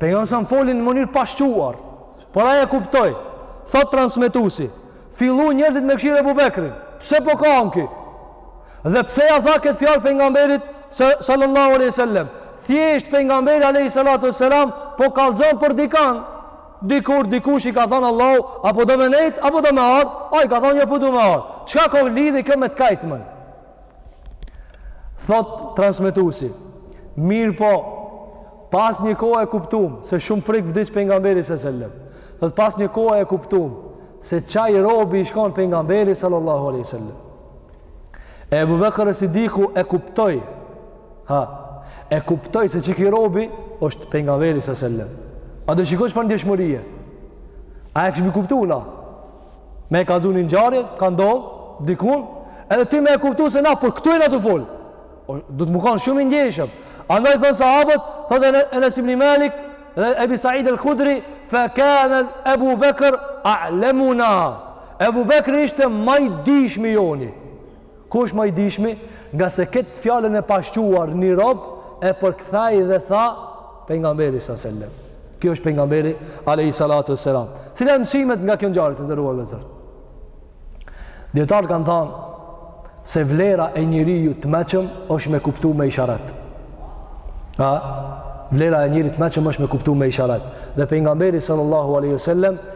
Pejgamberi sallam foli në mënyrë pashquar, por ai e kuptoi, thotë transmetusi, fillun njerëzit me kqyrë Ebu Bekrin, pse po kan ky? Dhe pse ja tha këtë fjalë pejgamberit, sallallahu aleyhi sallem, thjesht pejgamberi, aleyhi sallatu sallam, po kallzon për dikan, dikur, dikush i ka thonë Allahu, apo do me nejtë, apo do me ardhë, ai ka thonë, jo, po do me ardhë, çka ka lidhje kjo me të kajtmen? Thotë transmetuesi, mirëpo, pas një kohe e kuptum, se shumë frik vdiq pejgamberi se sellem, thotë pas një kohe e kuptum, se qaj robi ish kon pejgamberi sallallahu aleyhi sellem. E Ebu Bekër es-Sidiku e kuptoi, ha, e kuptoi se qiky robi është pejgamberi se sellem. A e shikon çfarë ndjeshmërie? A e kishim kuptu na? Me e kallzu një ngjarje, ka ndodhë, dikun, edhe ti me e kuptu se na, për po këtu e na të folë. Duhet me kanë shumë i ndjeshëm. Andaj thonë sahabët, thotë Enes ibni Malik, dhe Ebi Said el Khudri, fe kene Ebu Bekër, a lemuna. Ebu Bekër ishte ma i dishmi joni. Kush ma i dishmi, ngase këtë fjallën e pashquar një rob, e përktheu dhe tha, pejgamberi së sellem. Kjo është pejgamberi, alejhi salatu ve selam. Cilat janë mësimet nga kjo ngjarje, të nderuar vëllezër? Dijetarët kanë thanë, se vlera e njeriut të meçëm, është me kuptu me isharat. A? Vlera e njeriut të meçëm, është me kuptu me isharat. Dhe pejgamberi sallallahu aleyhi sallem,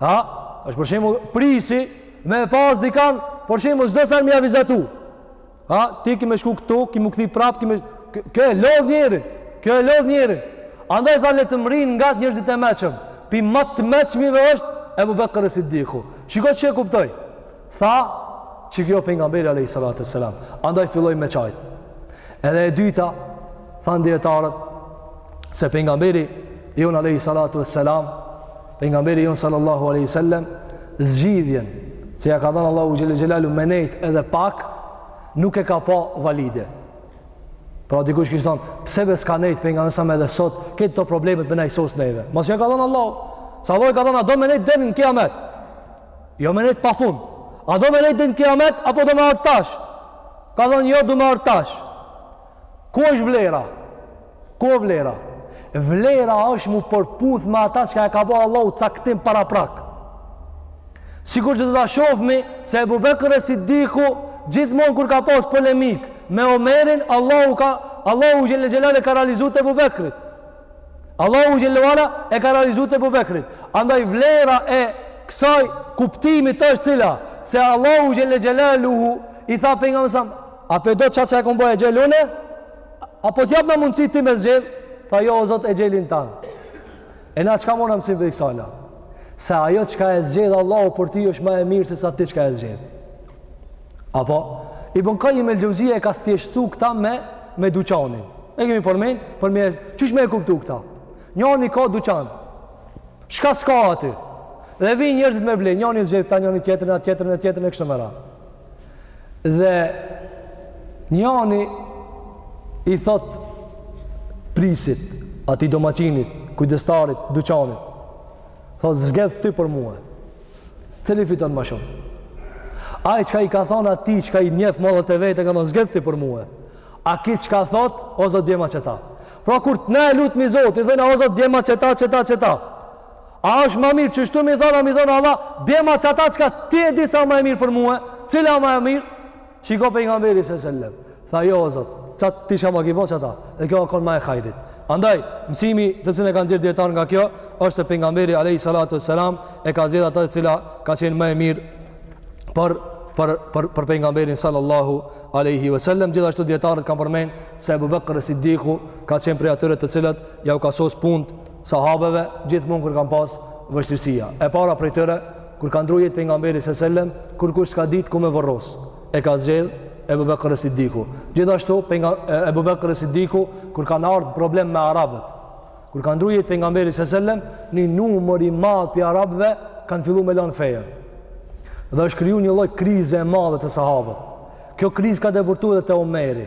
Ha? është për shembull prisi me e pas dikan, për shembull çdo sen me avizatu. Ha? Ti ki me shku këtu, ki m'u kthy prap, e kjo e lodh njerin. Kjo e lodh njerin. Andaj tha le të mërrinë nga njerëzit e mëçëm. Pi ma të mëçmive është Ebu Bekr Siddiku. Shiko që e kuptoi. Tha, qiky pejgamberi alejhi salatu vesselam. Andaj filloi me qajt. Edhe e dyta, thanë dijetarët, se pejgamberi jonë alejhi salatu vesselam, pejgamberi jonë sallallahu alejhi vesselam, zgjidhjen, që ja ka dhanë Allahu xhelle xhelaluhu me nejt edhe pak, nuk e ka pa valide. Pra dikush kish thonë, pse be s'ka nejt pejgamberi a.s. edhe sot, këto problemet me na i sos neve. Mos ja ka dhënë Allahu, se Allahu i ka thënë, a do me nejt deri në kiamet. Jo me nejtë pa fund. A do me nejtë deri në kiamet, apo do me ardhë tash? Ka thonë, jo, do me ardhë tash. Ku është vlera? Ku vlera? Vlera është m'u përputh me ata çka e ka bo Allahu caktim paraprak. Sikurse do ta shofmi, se Ebu Bekër Es-Siddiku, gjithmonë kur ka pas polemikë me Omerin, Allahu ka, Allahu xhelle xhelale ka realizu të Ebu Bekrit. Allahu xhelle ve ala e ka realizu të Ebu Bekrit. Andaj vlera e kësaj kuptimit është cila se Allahu xhelle xhelaluhu i tha pejgamberit sa a pe do qata çka e kom bo exhel une apo të jap ni mundsi ti me zgjedh tha jo o zot exhelin tan. E na çka morëm mësim prej kësajna. Se ajo çka e zgjedh Allahu për ti është ma e mirë sesa ti çka e zgjedh. Apo, Ibn Kajjim el-Xhevzia e ka thjeshtu këta me, me duqanin. E kemi përmen, përmen, qysh me e kuptu këta? Njani ka duqan, çka s'ka aty? Dhe vijn njerëzit me ble, njani zgjedh këta, njani tjetër, njani tjetër, njani tjetër, e kështu me radhë. Dhe njani i thot prisit, atij domaqinit, kujdestarit, duqanit, thot zgjedh ti për mue. Cili fiton ma shumë? Ai çka i ka thon atij çka i njeh mallat e veta i ka thon zgjedh ti për mue. A ki çka thot o zot bjema qeta. Pra kur na e lutmi Zotin, i thojna o zot bjema qeta qeta qeta. A është ma mirë qështu me i thon a me i thon Allah, bjema qata çka ti e di se a ma e mirë për mue, cila ma e mirë? Shiko pejgamberi se sellem, tha jo o Zot, qata ti çka ma ki bo qata, dhe kjo ka kon ma e hajrit. Andaj, mësimi të cilin e kanë nxjerr dijetarët nga kjo, është se pejgamberi alejhi salatu vesselam e ka zgjedh atë e cila ka qenë më e mirë për për për për pejgamberin sallallahu alejhi vesselam gjithashtu dijetarët kanë përmend se Abu Bakr Siddiku ka qenë prej atyre të cilët jau ka sos punët sahabeve gjithmonë kur kanë pas vështirësi e para prej tyre Kur ka ndru jetë pejgamberi sallallahu alaihi wasallam, kurkush s'ka ditë ku me vorros, e ka zgjedh Ebu Bekr Siddiku. Gjithashtu Ebu Bekr Siddiku kur kanë ardh problem me arabët, kur ka ndru jetë pejgamberi sallallahu alaihi wasallam, një numër i madh i arabëve kanë fillu me lanë fenë. Dhe është kriju një lloj krize e madhe te sahabët. Kjo krizë ka depërtu edhe te Omeri,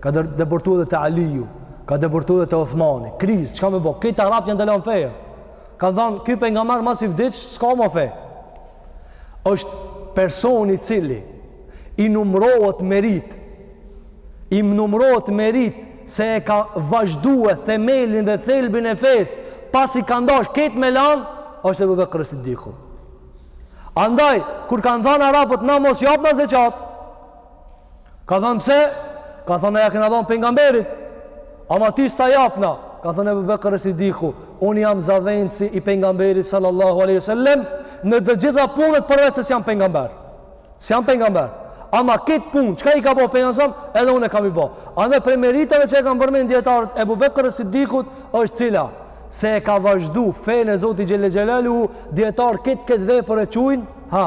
ka depërtu edhe te Aliu, ka depërtu edhe te Uthmani. Krizë, çka me bo? Këta arabë janë tu e lanë fenë. Kanë thënë, ky pejgamber masi vdiq, s'ka ma fe. Është personi i cili i numërohet merit. I numërohet merit se e ka vazhduar themelin dhe thelbin e fesë, pasi kanë dashtë krejt me lan, është Abu Bekr Siddiku. Andaj, kur kanë thënë arabët na ma s'japna zeqat, Ka thënë pse? Ka thënë ja kena dhënë pejgamberit. Ama ti s'ta japna. Ka thënë Abu Bekr Siddiku, unë jam zavendsi i pejgamberit sallallahu alaihi wasallam në të gjitha punët përveç se s'jam pejgamber. S'jam pejgamber. Ama krejt punët, çka i ka bo pejgamberi, edhe unë kam me i bo. Andaj prej meritave që e kanë përmend dijetarët Abu Bekr Siddikut është cila se e ka vazhdu fenë e Zotit xhelle xhelaluhu, dijetarët këtë këtë vepër e quajnë, ha,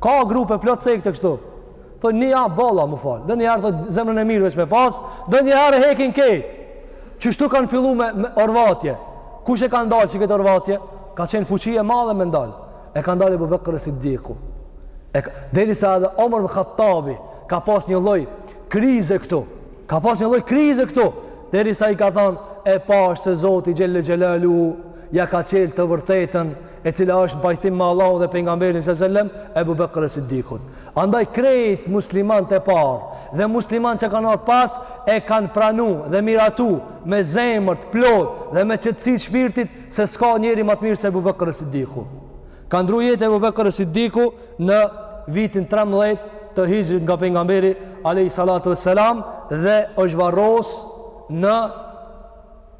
Ka grupe plot sekte kështu. Thotë njëja boll a, më fal. Ndonjëherë thotë zemrën e mirë veç me pas, ndonjëherë hekin krejt. Qështu kanë fillu me, me orvatje. Kush e ka ndalë qëkëtë orvatje? Ka qenë fuqi e madhe me ndal. E ka ndalë Abu Bakr as-Siddiq. E ka, derisa edhe Omar ibn Khattabi ka pas një lloj krize këtu. Ka pas një lloj krize këtu, derisa i ka thënë e pashë se Zoti xhelle xhelaluhu ja ka çel të vërtetën, e cila është n'pajtim me Allahun dhe pejgamberin sallallahu selam Ebu Bekr es-Sidikut. Andaj krejt muslimanët e parë dhe muslimanët që kanë ardh pas e kanë pranu dhe miratu me zemër të plot dhe me qetësi të shpirtit se s'ka njeri ma të mirë se Ebu Bekr es-Sidiku. Ka ndru jetë Ebu Bekr es-Sidiku në vitin 13 të hixhrit nga pejgamberi alayhi salatu wassalam dhe është varros në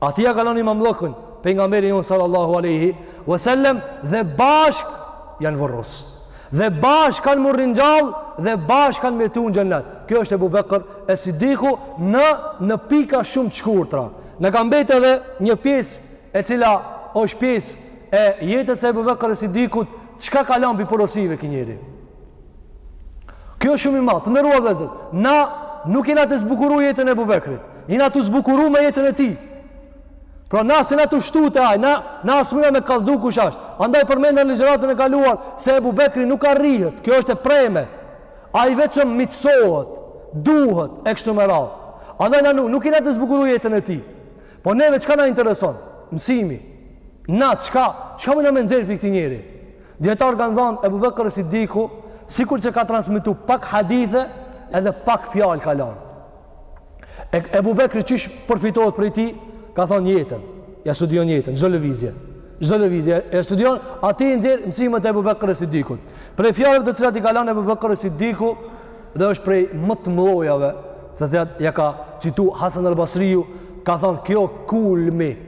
Atij ja ka lon imamllëkun pejgamberi jonë sallallahu aleyhi vësallem, dhe bashk janë vorros. Dhe bashk kanë me u ringjall, dhe bashk kanë me u taku në xhennet. Kjo është Ebu Bekër es-Sidiku në, në pika shumë të shkurtra. Na ka mbetë edhe një pjesë e cila është pjesë e jetës Ebu Bekër es-Sidikut, qka ka lon prej porosive ky njeri. Ky është shumë i madh. Të nderuar vëllezër, na nuk jena te zbukuru jetën Ebu Bekrit. Jena tu u zbukuru me jetën e tij. Pra na s'jena tu shtu te aj, na, na as s'muna me kallzu kush ashtë. Andaj përmendëm n'ligjëratën e kaluar se Ebu Bekri nuk arrihet. Kjo është e preme. Ai veç imitohet, duhet, e kështu me radhë. Andaj na nuk, nuk jena te zbukuru jetën e tij. Po neve qka na intereson? Mësimi. Na, qka, qka muna me nxjerr prej këtij njeri? Dijetarët kanë thanë Ebu Bekër e Siddiku, sikur që ka transmitu pak hadithe edhe pak fjalë ka lanë. E, Ebu Bekri qysh përfitohet prej tij, ka thonë jetën, ja studion jetën, çdo lëvizje. Çdo lëvizje, ja studion, aty i nxjerr mësimet e Ebu Bekër e Siddikut. Prej fjalëve të cilat i ka lanë Ebu Bekër e Siddiku, dhe është prej më të mdhajave, të cilat ja ka citu Hasan al Basriju, ka thonë kjo kulmi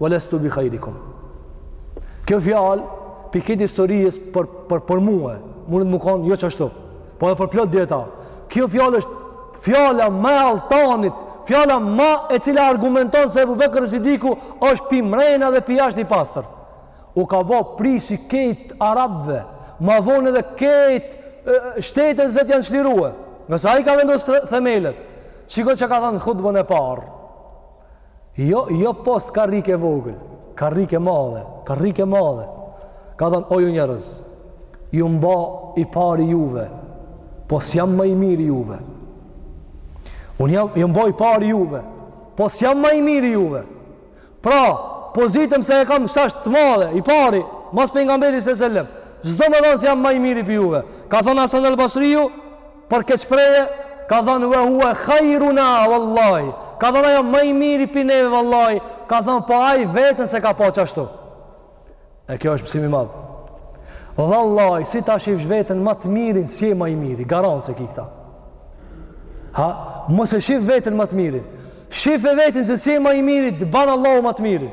Walastu bi khairikum. Kjo fjalë pi kejt historisë për, për, për mue, munet me konë, jo qashtu, po edhe për plot dijetarë. Kjo fjalë është fjala ma e alltanit, fjala ma e cila argumenton se Ebu Bekër Siddiku është pi mrena dhe pi jashtë i pastër. U ka bo prijsi kejt arabve, ma vonë edhe kejt shtetet cilat janë çlirue. Ngase ai ka vendosë themelet, qiko që ka thënë hutben e parë, Jo, jo post karrike e vogël, karrike e madhe, karrike e madhe. Ka thënë, o ju njerëz, jam ba i pari juve, po s'jam më i miri juve. Unë jam, jam ba i pari juve, po s'jam më i miri juve. Pra, pozitën se e kam qaq të madhe, i pari, mas Pejgamberit se sellem. S'do me thënë se jam më i miri pi juve. Ka thënë Hasan el Basriju, Për këtë shprehje ka thënë wa huwa khairuna wallahi. Ka thënë ai o më i miri pi neve wallahi, ka thënë po ai vetën s'e ka pa qashtu. E kjo është mësim i madh. Wallahi, si ta shifsh vetën më të mirin, s'je më i miri, garancë e ki këta. Ha, mos e shif vetën më të mirin. Shife vetën se s'je më i miri, të ban Allahu më të mirin.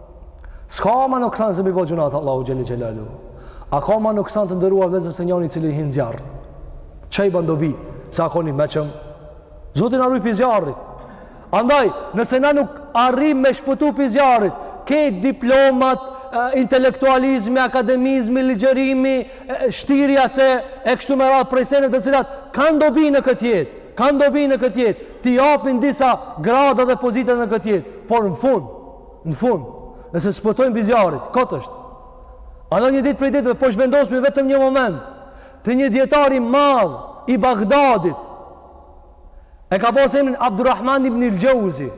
S'ka ma nuksan se me i bo gjynah Allahut Xhel-le Xhelaluhu. A ka ma nuksan të nderuar vllezër se njani i cili hin n'zjarr. Ça i ban dobi, se a konë i meçëm. Zoti na rujt pi zjarrit. Andaj, nëse na nuk arrim me shpëtu pi zjarrit, kejt diplomat, intelektualizmi, akademizmi, ligjerimi, shtirja se e kështu me radhë prej seneve të cilat, kanë dobi në këtë jetë, kanë dobi në këtë jetë, t'i japin disa grada dhe pozita në këtë jetë, por në fund, Në fund, nëse s'pshtojmë pi zjarrit, kot është. A në një ditë prej ditëve, po zhvendosmi vetëm një moment, te një dijetar i madh i Bagdadit, e ka pasë emrin Abdurrahman ibn il Xheuzi,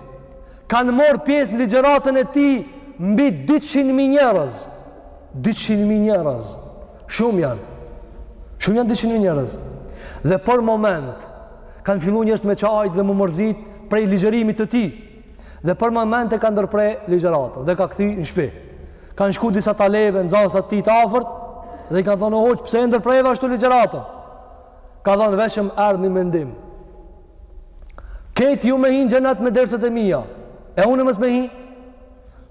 kanë marrë pjesë në ligjeratën e tij mbi 200.000 njerëz. 200.000 njerëz. Shumë janë. Shumë janë 200.000 njerëz. Dhe për moment, kanë fillu njerzt me qajtë dhe m'u mërzit prej ligjerimit të tij. Dhe për moment e ka ndërpre ligjeratën dhe ka kthy në shpi. Kanë shku disa talebe nxanësat e tij të afërt dhe i kanë thonë, o hoxhë, pse e ndërpreve ashtu ligjeratën? Ka thonë, veç m'erdh një mendim. Kejt ju me hinë n'xhenet me derset e mija, e unë mos me hinë?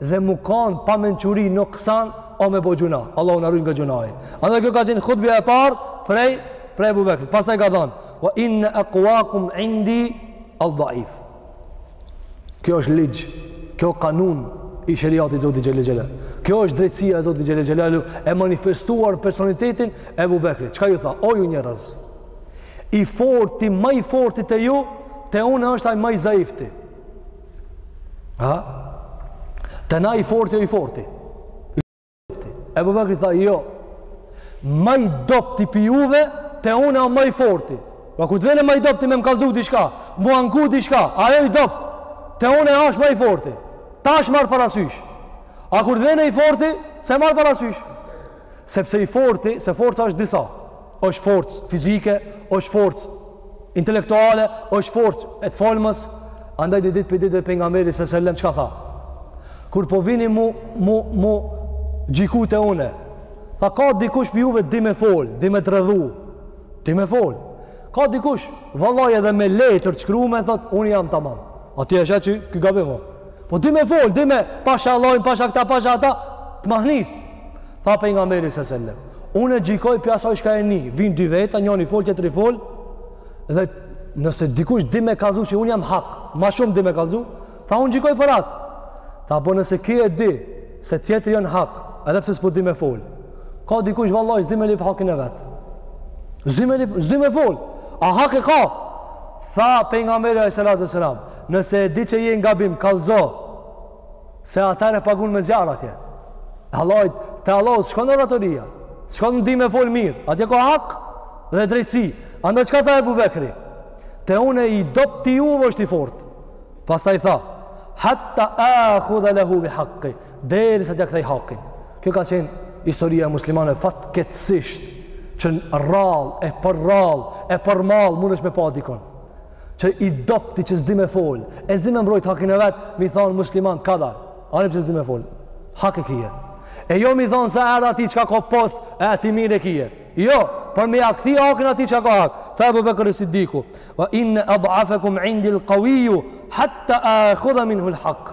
dhe mu kanë pamençuri noksan o me bo gjynah Allahu na rujt nga gjynahi a dhe kjo ka qenë khutbja e parë prej prej Ebu Bekrit pastaj ka thanë wa inna akwakum indi al daif kjo është ligj kjo kanun i sheriatit Zotit xhele xhelaluhu kjo është drejtsia e Zotit xhele xhelaluhu e manifestuar personalitetin e Ebu Bekrit çka ju tha o ju njerëz i forti ma i forti te ju te unë është aj ma i zaifti Ha? Te na i forti o i forti. Ebu Bakri tha, jo. Ma i dobti pi juve, te une o ma i forti. A kur të vene ma i dobti me më kallzu diçka, mu anku diçka, aj o i dobt, te une është ma i forti. Tash marr parasysh. A kur të vene i forti, s'e marr parasysh. Sepse i forti, se forca është disa. Është forcë fizike, është forcë intelektuale, është forcë e të folmës. Andaj një ditë pi ditëve pejgamberi se sellem çka tha. Kur po vini mu, mu, mu gjyku te une, tha ka dikush pi juve di me folë, di me dredhu, di me folë. Ka dikush, vallaj edhe me letër t'shkrume, thot, unë jam tamam. A ti e sheh që ky gabim o. Po di me fol, di me pasha Allahin, pasha këta, pasha ata, të mahnit. Tha pejgamberi se sellem. Unë e gjikoj pi asaj çka e ni. Vinë dy veta, njëni fol, tjetri fol. Dhe nëse dikush di me kallzu që unë jam hak, ma shumë di me kallzu, tha unë gjikoj për atë. Tha po nëse ky e di se tjetri o n'hak, edhe pse s'po di me fol. Ka dikush vallaj, s'di me lyp hakin e vet. S'di me lyp, s'di me fol. A hak e ka? Tha pejgamberi alayhi salatu wasalam, nëse e di që je në gabim, kallzo. Se atëherë e pagun me zjarr atje. Allahu, te Allahu s'shkon oratoria. S'shkon n'di me fol mirë. Atje ka hak dhe drejtësi. Andaj çka tha Abu Bekri? Te unë i dobti është i fortë. Pastaj tha, hatta akhudha lahu bi haqqi. Derisa t'ja kthej hakin. Kjo ka qenë historia e muslimanëve fatkeqësisht që rrall e për rrall e për mall mundesh me pa dikon që i dobti që s'di me fol e s'di me mbrojt hakin e vet mi thonë musliman kadal ani pse s'di me fol hak e kije e jo mi thonë se erë atij çka ka post e ti mirë e kije jo por me ia kthy hakin atij çka ka hak tha Ebu Bekër es Siddiku wa inna adafakum indil kawiju hatta akhudha minhul hak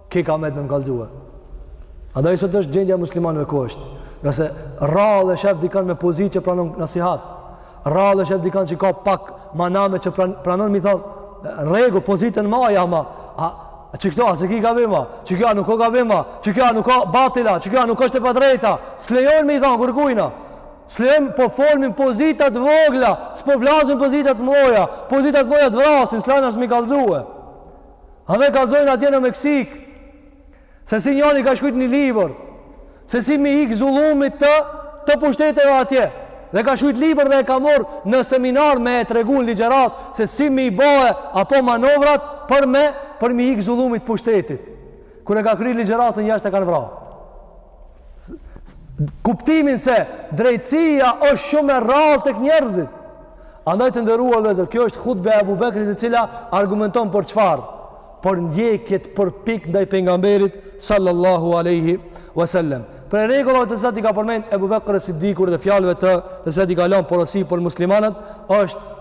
Ke ka metë me më kallzue. Andaj sot është gjendja muslimanëve ku është. Nëse rrallë dhe shef dikan me pozitë që pranon nasihat, rrallë dhe shef dikan që ka pak maname që pran, pranon, mi thonë, regu, pozitën ma, ja ma, a, a që këto, a s'e ki gabim a, që kjo a nuk a gabim a, që kjo a nuk a batil a, që kjo a nuk është e padrejtë a, s'lejojnë me i thonë, kërkujna, s'lejojnë po folim pozita t'vogla, s'po flasim pozita t'mdhaja, pozita t'mdhaja të vrasin, s'lajnë as mi kallzue. Andaj kallzojnë atje në Meksikë, se si njani ka shkrujt një libër, se si mi ik zullumit të, të pushteteve atje, dhe ka shkrujt libër dhe e ka mor në seminar me e tregun ligjëratë, se si mi bo e apo manovrat për me, për mi ik zullumit të pushtetit. Kur e ka kry ligjëratën, jashtë e kanë vra. kuptimin se drejtësia është shumë e rrallë tek njerëzit. Andaj të nderuar vëllezër, kjo është hutbe e Abu Bekrit e cila argumenton për çfarë? Për ndjekjet përpikë ndaj pejgamberit sallallahu alaihi wasallam. Prej rregullave të cilat i ka përmend Abu Bekri Siddiku dhe fjalëve të të cilat i ka lënë porosi për muslimanët është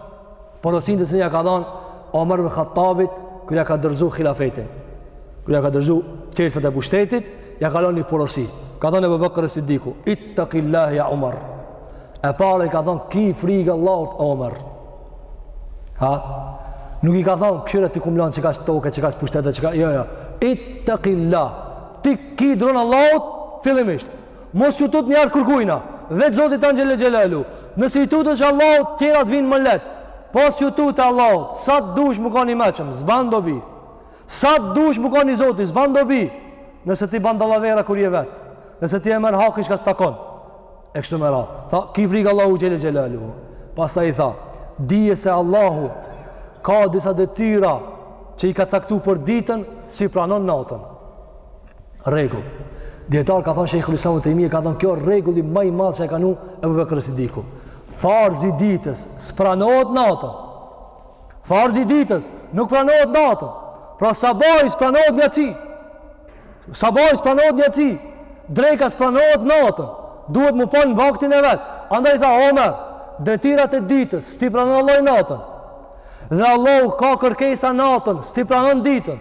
Porosia të cilën ja ka dhënë Omer ibn Khattabit kur ja ka dorëzu hilafetin. Kur ja ka dorëzu çelësat e pushtetit, ja ka dhënë një porosi. Ka thënë Abu Bakr as-Siddiku, "Ittaqillah ya Umar." E para i ka thënë, "Ki frikë Allahut, Omer." Ha? Nuk i ka thënë, "Kshyre, t'i kum lon qekaq toke, qekaq pushtete, qekaq, jo, jo. Ittaqillah. Ti ki dronë Allahut fillimisht. Mos ju tut njëherë kurkujna. Veç Zotit tand xhelle xhelaluhu. Nëse i tutesh Allahut, tjerat vijnë më lehtë. Po s'ju tute Allahut, sa të dush mu kan i mençëm, s'ban dobi. Sa të dush mu kan i zoti, s'ban dobi. Nëse ti ban dalavera kur je vetë. Nëse ti e merr hakin çka s'të takon. E kështu me radhë. Tha, ki frikë Allahun xhelle xhelaluhu. Pastaj i tha, dije se Allahu ka disa detyra që i ka caktu për ditën, s'i pranon natën. Rregull. Dijetari ka thënë, Sheikhul Islam Ibn Tejmije ka thënë kjo rregulli më i madh që e ka vnu Abu Bakr Siddiku. Farzi ditës s'pranohet natën. Farzi ditës nuk pranohet natën. Pra sabahi s'pranohet n'jaci. Sabahi s'pranohet n'jaci. Dreka s'pranohet natën. Duhet mu fal në vaktin e vet. Andaj tha Omer, detyrat e ditës s't'i pranon Allahu natën. Dhe Allahu ka kërkesa natën, s't'i pranon ditën.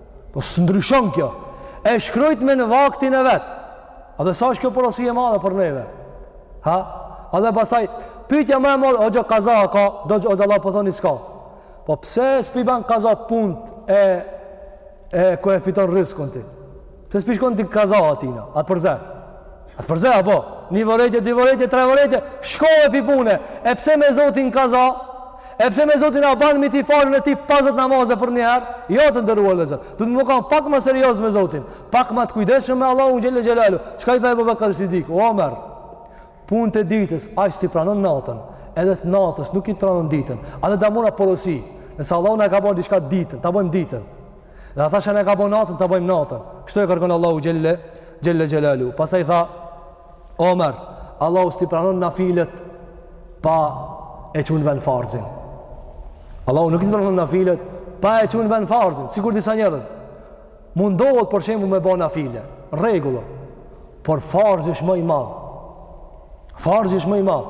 Po s'ndryshon kjo. E shkrujtme në vaktin e vetë. Andaj sa është kjo porosi e madhe për neve? Ha? Edhe pastaj, pytja ma e madhe, o hoxhë, kaza a ka, do hoxhallarë po thojnë s'ka. Po pse s'pi ban kaza punët e, e ku e fiton rizkun ti? Pse s'pi shkon ti kaza atyna, a të përze? A të përze apo? Një vërejtje, dy vërejtje, tre vërejtje, shkove pi pune. E pse me Zotin kaza? E pse me Zotin a ban me t'i falë na ty 50 namaze për një herë? Jo të nderuar vëllezër. Duhet mu kanë pak më serioz me Zotin. Pak më të kujdeshëm me Allahun xhelle xhelaluhu. Çka i tha Abu Bekër Siddiku? Omer, punët e ditës, hiç s'i pranon natën. Edhe të natës, nuk t'i pranon ditën. Andaj da muna porosi. Nëse Allahu na e ka bërë diçka ditën. Ta bëjmë ditën. Dhe ata çka na ka bo natën, ta bajmë natën. Kështu e kërkon Allahu xhele xhelaluhu. Pastaj tha, Omer, Allahu s't'i pranon nafilet pa e çu n'ven farzin. Allahu nuk i pranon nafilet pa e çu n'ven farzin. Sikur disa njerëz, mundohet për shembull me bo nafile. Rregull. Por farzi ish mo i madh. Farzi ish mo i madh.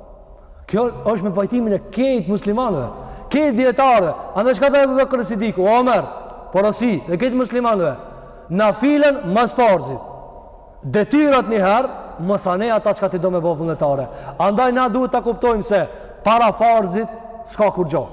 Kjo është me pajtimin e kejt muslimanëve, kejt dijetarëve. Andaj çka tha Ebu Bekër Sidiku Omerit, porosi edhe kejt muslimanëve, nafilen mas farzit, detyrat njëherë, masanej ata çka ti do me bo vullnetare. Andaj na duhet ta kuptojmë se para farzit s'ka kurgjo.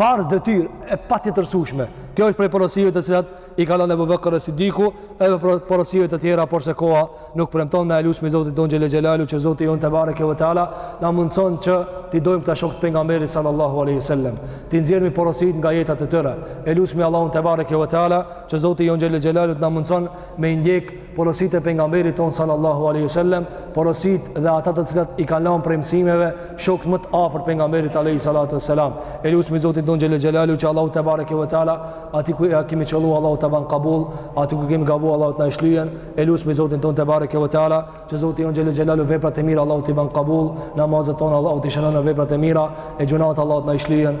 farz detyrë e patjetërsushme. Kjo është prej porosive të cilat i ka lënë Ebu Bekër Sidiku edhe prej porosive të tjera, porse koha nuk premton na e lusmi Zotin tonë xhele xhelaluhu që Zoti jonë tebareke ve teala t'na mundson që t'i dojmë këta shokët e pejgamberit sallallahu alaihi wasallam. T'i nxjerrmi porositë nga jetat e tyre. E lusmi Allahun tebareke ve teala që Zoti jonë xhele xhelaluhu të na mundson me i ndjek porositë e pejgamberit tonë sallallahu alaihi wasallam, porositë dhe ata të cilat i kanë lënë prej mësimeve shokët më të afërt pejgamberit alaihi salatu wasalam. E lusmi Zotin tonë xhele xhelaluhu që Allahu tebareke ve teala aty ku ja kemi qëllu Allahu ta ban kabul, aty ku kemi gabu Allahu të na i shlyen. E lusmi Zotin tonë tebareke ve teala që Zoti jonë xhele xhelaluhu veprat e mira Allahu t'i ban kabul, namazet tona Allahu t'i shënon në veprat e mira, e gjunahet Allahu të na i shlyen.